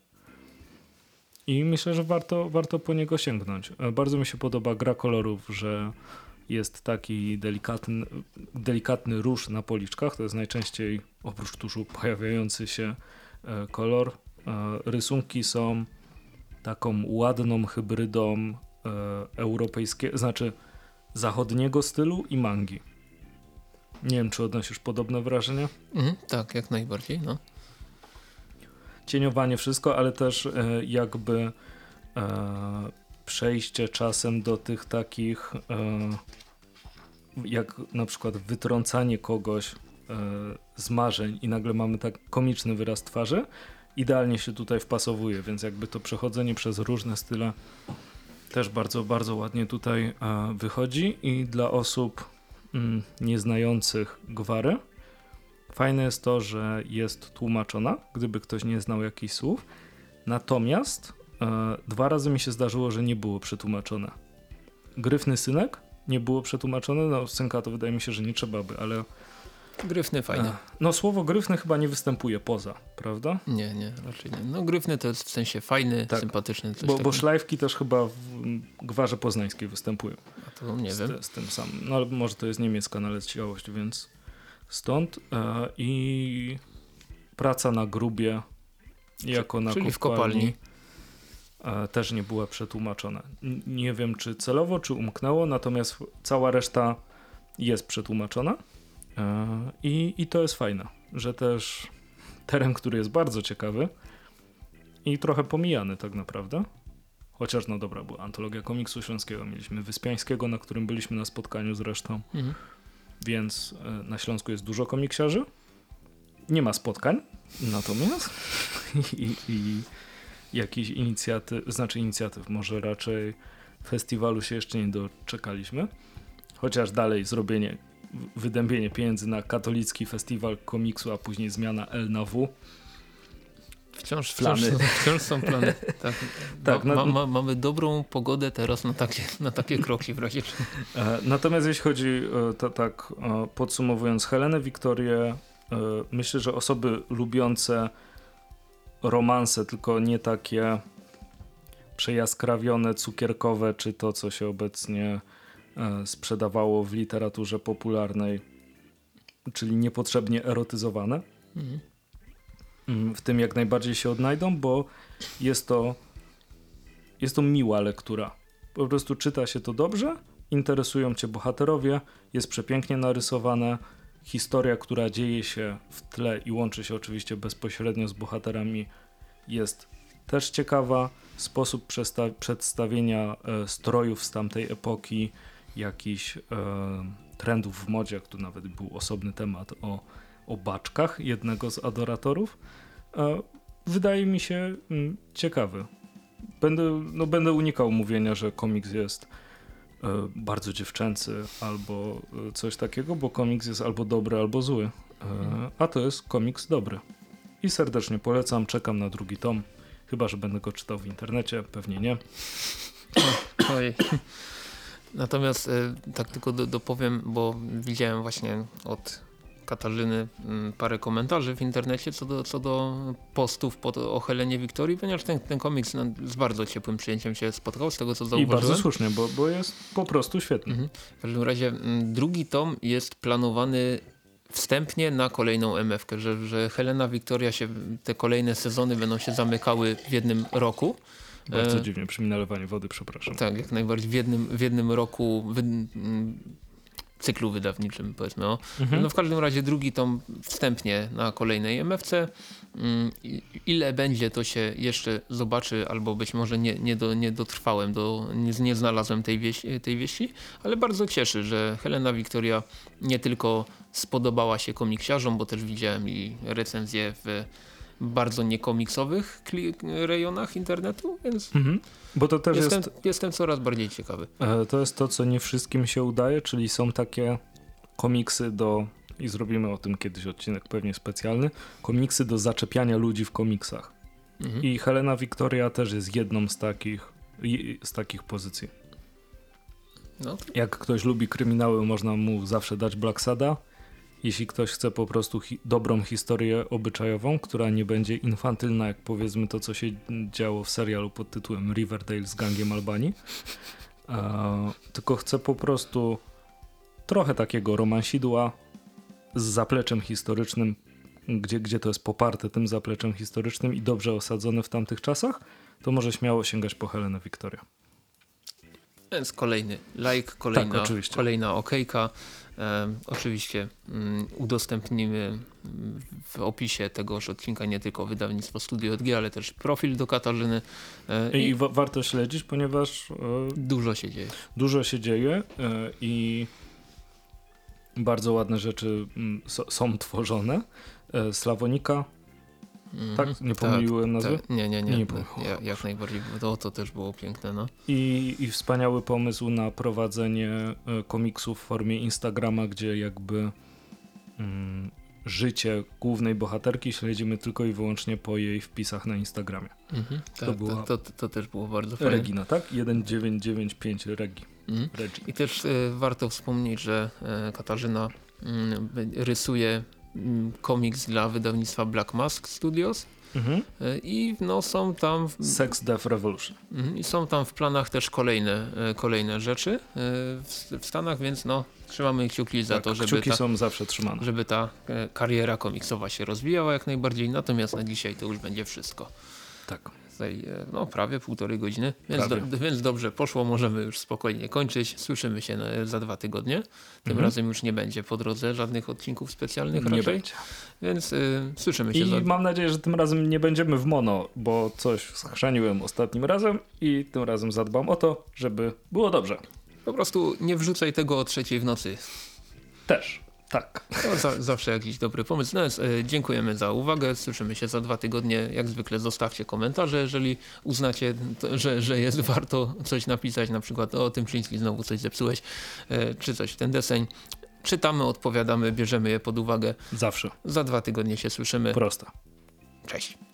Speaker 1: I myślę, że warto, warto po niego sięgnąć. E, Bardzo mi się podoba gra kolorów, że jest taki delikatny, delikatny róż na policzkach. To jest najczęściej oprócz tuszu pojawiający się e, kolor. E, Rysunki są taką ładną hybrydą europejskiego, znaczy zachodniego stylu i mangi. Nie wiem, czy odnosisz podobne wrażenie?
Speaker 2: Mhm, tak, jak najbardziej. No.
Speaker 1: cieniowanie, wszystko, ale też e, jakby e, przejście czasem do tych takich, e, jak na przykład wytrącanie kogoś e, z marzeń i nagle mamy tak komiczny wyraz twarzy, idealnie się tutaj wpasowuje, więc jakby to przechodzenie przez różne style też bardzo, bardzo ładnie tutaj e, wychodzi i dla osób nieznających gwary Fajne jest to, że jest tłumaczona, gdyby ktoś nie znał jakichś słów. Natomiast e, dwa razy mi się zdarzyło, że nie było przetłumaczone. Gryfny synek nie było przetłumaczone. No, synka to wydaje mi się, że nie trzeba by, ale.
Speaker 2: Gryfny fajnie.
Speaker 1: E, no, słowo gryfny chyba nie występuje poza, prawda?
Speaker 2: Nie, nie, raczej nie. No gryfny to jest w sensie fajny,
Speaker 1: Tak.
Speaker 2: sympatyczny. Coś
Speaker 1: Bo, bo szlajwki też chyba w gwarze poznańskiej występują.
Speaker 2: A to nie
Speaker 1: z,
Speaker 2: wiem.
Speaker 1: z tym samym. No ale może to jest niemiecka naleciałość, więc stąd. E, I praca na grubie jako na
Speaker 2: czyli w kopalni.
Speaker 1: e, też nie była przetłumaczona. N- Nie wiem, czy celowo, czy umknęło, natomiast cała reszta jest przetłumaczona. E, I, I to jest fajne, że też teren, który jest bardzo ciekawy i trochę pomijany tak naprawdę. Chociaż no dobra, była antologia komiksu śląskiego, mieliśmy Wyspiańskiego, na którym byliśmy na spotkaniu zresztą,
Speaker 2: Mhm.
Speaker 1: więc e, na Śląsku jest dużo komiksiarzy. Nie ma spotkań, natomiast i, i jakichś inicjatyw, znaczy inicjatyw, może raczej festiwalu się jeszcze nie doczekaliśmy. Chociaż dalej zrobienie, wydębienie pieniędzy na katolicki festiwal komiksu, a później zmiana L na W.
Speaker 2: Wciąż,
Speaker 1: Plany.
Speaker 2: wciąż, wciąż są plany. Tak,
Speaker 1: Tak,
Speaker 2: ma,
Speaker 1: no-
Speaker 2: ma, ma, mamy dobrą pogodę teraz na takie, na takie kroki w razie.
Speaker 1: E, Natomiast jeśli chodzi, e, to tak podsumowując, Helenę Wiktorię, e, myślę, że osoby lubiące romanse, tylko nie takie przejaskrawione, cukierkowe, czy to, co się obecnie sprzedawało w literaturze popularnej, czyli niepotrzebnie erotyzowane,
Speaker 2: Mhm.
Speaker 1: Mm, w tym jak najbardziej się odnajdą, bo jest to, jest to miła lektura. Po prostu czyta się to dobrze, interesują cię bohaterowie, jest przepięknie narysowane, historia, która dzieje się w tle i łączy się oczywiście bezpośrednio z bohaterami, jest też ciekawa. Sposób przedstawienia e, strojów z tamtej epoki, jakichś e, trendów w modzie, tu nawet był osobny temat o, o baczkach jednego z adoratorów, e, wydaje mi się mm, ciekawy. Będę, no, będę unikał mówienia, że komiks jest e, bardzo dziewczęcy albo e, coś takiego, bo komiks jest albo dobry, albo zły. E, a to jest komiks dobry. I serdecznie polecam, czekam na drugi tom. Chyba, że będę go czytał w internecie, pewnie nie.
Speaker 2: Ojej. Natomiast e, tak tylko do, dopowiem, bo widziałem właśnie od Katarzyny mm, parę komentarzy w internecie co do, co do postów pod, o Helenie Wiktorii, ponieważ ten, ten komiks z bardzo ciepłym przyjęciem się spotkał, z tego co
Speaker 1: I
Speaker 2: zauważyłem.
Speaker 1: bardzo słusznie, bo, bo jest po prostu świetny.
Speaker 2: Mhm. W każdym razie mm, drugi tom jest planowany wstępnie na kolejną MF-kę, że, że Helena Wiktoria się, te kolejne sezony będą się zamykały w jednym roku.
Speaker 1: Bardzo
Speaker 2: E,
Speaker 1: dziwnie, przy mi nalewanie wody, przepraszam.
Speaker 2: Tak, jak najbardziej w jednym, w jednym roku wy, cyklu wydawniczym powiedzmy. O.
Speaker 1: Mhm.
Speaker 2: No w każdym razie drugi tom wstępnie na kolejnej MFC. Mm, Ile będzie to się jeszcze zobaczy, albo być może nie, nie, do, nie dotrwałem, do, nie, nie znalazłem tej wieści, tej wieści, ale bardzo cieszy, że Helena Wiktoria nie tylko spodobała się komiksiarzom, bo też widziałem i recenzje w bardzo niekomiksowych rejonach internetu, więc
Speaker 1: Mhm. Bo to też
Speaker 2: jestem,
Speaker 1: jest,
Speaker 2: jestem coraz bardziej ciekawy.
Speaker 1: e, to jest to, co nie wszystkim się udaje, czyli są takie komiksy do, i zrobimy o tym kiedyś odcinek pewnie specjalny, komiksy do zaczepiania ludzi w komiksach.
Speaker 2: Mhm.
Speaker 1: I Helena Wiktoria też jest jedną z takich, z takich pozycji.
Speaker 2: No,
Speaker 1: Jak ktoś lubi kryminały, można mu zawsze dać Black Sada. Jeśli ktoś chce po prostu hi dobrą historię obyczajową, która nie będzie infantylna, jak powiedzmy to, co się działo w serialu pod tytułem Riverdale z gangiem Albanii, e, tylko chce po prostu trochę takiego romansidła z zapleczem historycznym, gdzie, gdzie to jest poparte tym zapleczem historycznym i dobrze osadzone w tamtych czasach, to może śmiało sięgać po Helenę Wiktorię.
Speaker 2: Więc kolejny like, kolejna,
Speaker 1: Tak, oczywiście.
Speaker 2: kolejna okejka. E, oczywiście mm, udostępnimy mm, w opisie tegoż odcinka nie tylko wydawnictwo Studio JG, ale też profil do Katarzyny. E,
Speaker 1: I
Speaker 2: I
Speaker 1: wa warto śledzić, ponieważ e,
Speaker 2: dużo się dzieje.
Speaker 1: dużo się dzieje i bardzo ładne rzeczy mm, są tworzone. E, Slawonika,
Speaker 2: Mhm.
Speaker 1: tak? Nie pomyliłem nazwy?
Speaker 2: Tak, nie, nie, nie.
Speaker 1: Nie
Speaker 2: nie jak najbardziej. To, to też było piękne. No.
Speaker 1: I, I wspaniały pomysł na prowadzenie e, komiksów w formie Instagrama, gdzie jakby mm, życie głównej bohaterki śledzimy tylko i wyłącznie po jej wpisach na Instagramie.
Speaker 2: Mhm. Tak,
Speaker 1: To
Speaker 2: to,
Speaker 1: była-
Speaker 2: to, to, też było bardzo fajne.
Speaker 1: Regina, tak? 1995 Regi.
Speaker 2: Mhm.
Speaker 1: Regi.
Speaker 2: I też e, warto wspomnieć, że e, Katarzyna mm, be- rysuje mm, komiks dla wydawnictwa Black Mask Studios
Speaker 1: Mhm.
Speaker 2: e, i no, są tam w,
Speaker 1: Sex Death Revolution.
Speaker 2: mhm, i są tam w planach też kolejne, e, kolejne rzeczy e, w, w Stanach, więc no trzymamy kciuki za
Speaker 1: Tak,
Speaker 2: to, żeby
Speaker 1: kciuki
Speaker 2: ta,
Speaker 1: są zawsze trzymane.
Speaker 2: żeby ta kariera komiksowa się rozwijała jak najbardziej, natomiast na dzisiaj to już będzie wszystko.
Speaker 1: Tak.
Speaker 2: Tutaj, e, no prawie półtorej godziny, więc, do, więc dobrze poszło, możemy już spokojnie kończyć. Słyszymy się na, za dwa tygodnie. Tym
Speaker 1: Mhm.
Speaker 2: razem już nie będzie po drodze żadnych odcinków specjalnych
Speaker 1: Nie
Speaker 2: raczej,
Speaker 1: będzie.
Speaker 2: więc y, słyszymy się
Speaker 1: I
Speaker 2: za...
Speaker 1: mam nadzieję, że tym razem nie będziemy w mono, bo coś schrzaniłem ostatnim razem i tym razem zadbam o to, żeby było dobrze.
Speaker 2: Po prostu nie wrzucaj tego o trzeciej w nocy.
Speaker 1: Też. Tak.
Speaker 2: To za, zawsze jakiś dobry pomysł. No więc y, dziękujemy za uwagę. Słyszymy się za dwa tygodnie. Jak zwykle zostawcie komentarze, jeżeli uznacie, to, że, że jest warto coś napisać, na przykład o tym Czyński znowu coś zepsułeś, y, czy coś w ten deseń. Czytamy, odpowiadamy, bierzemy je pod uwagę.
Speaker 1: Zawsze.
Speaker 2: Za dwa tygodnie się słyszymy.
Speaker 1: Prosta.
Speaker 2: Cześć.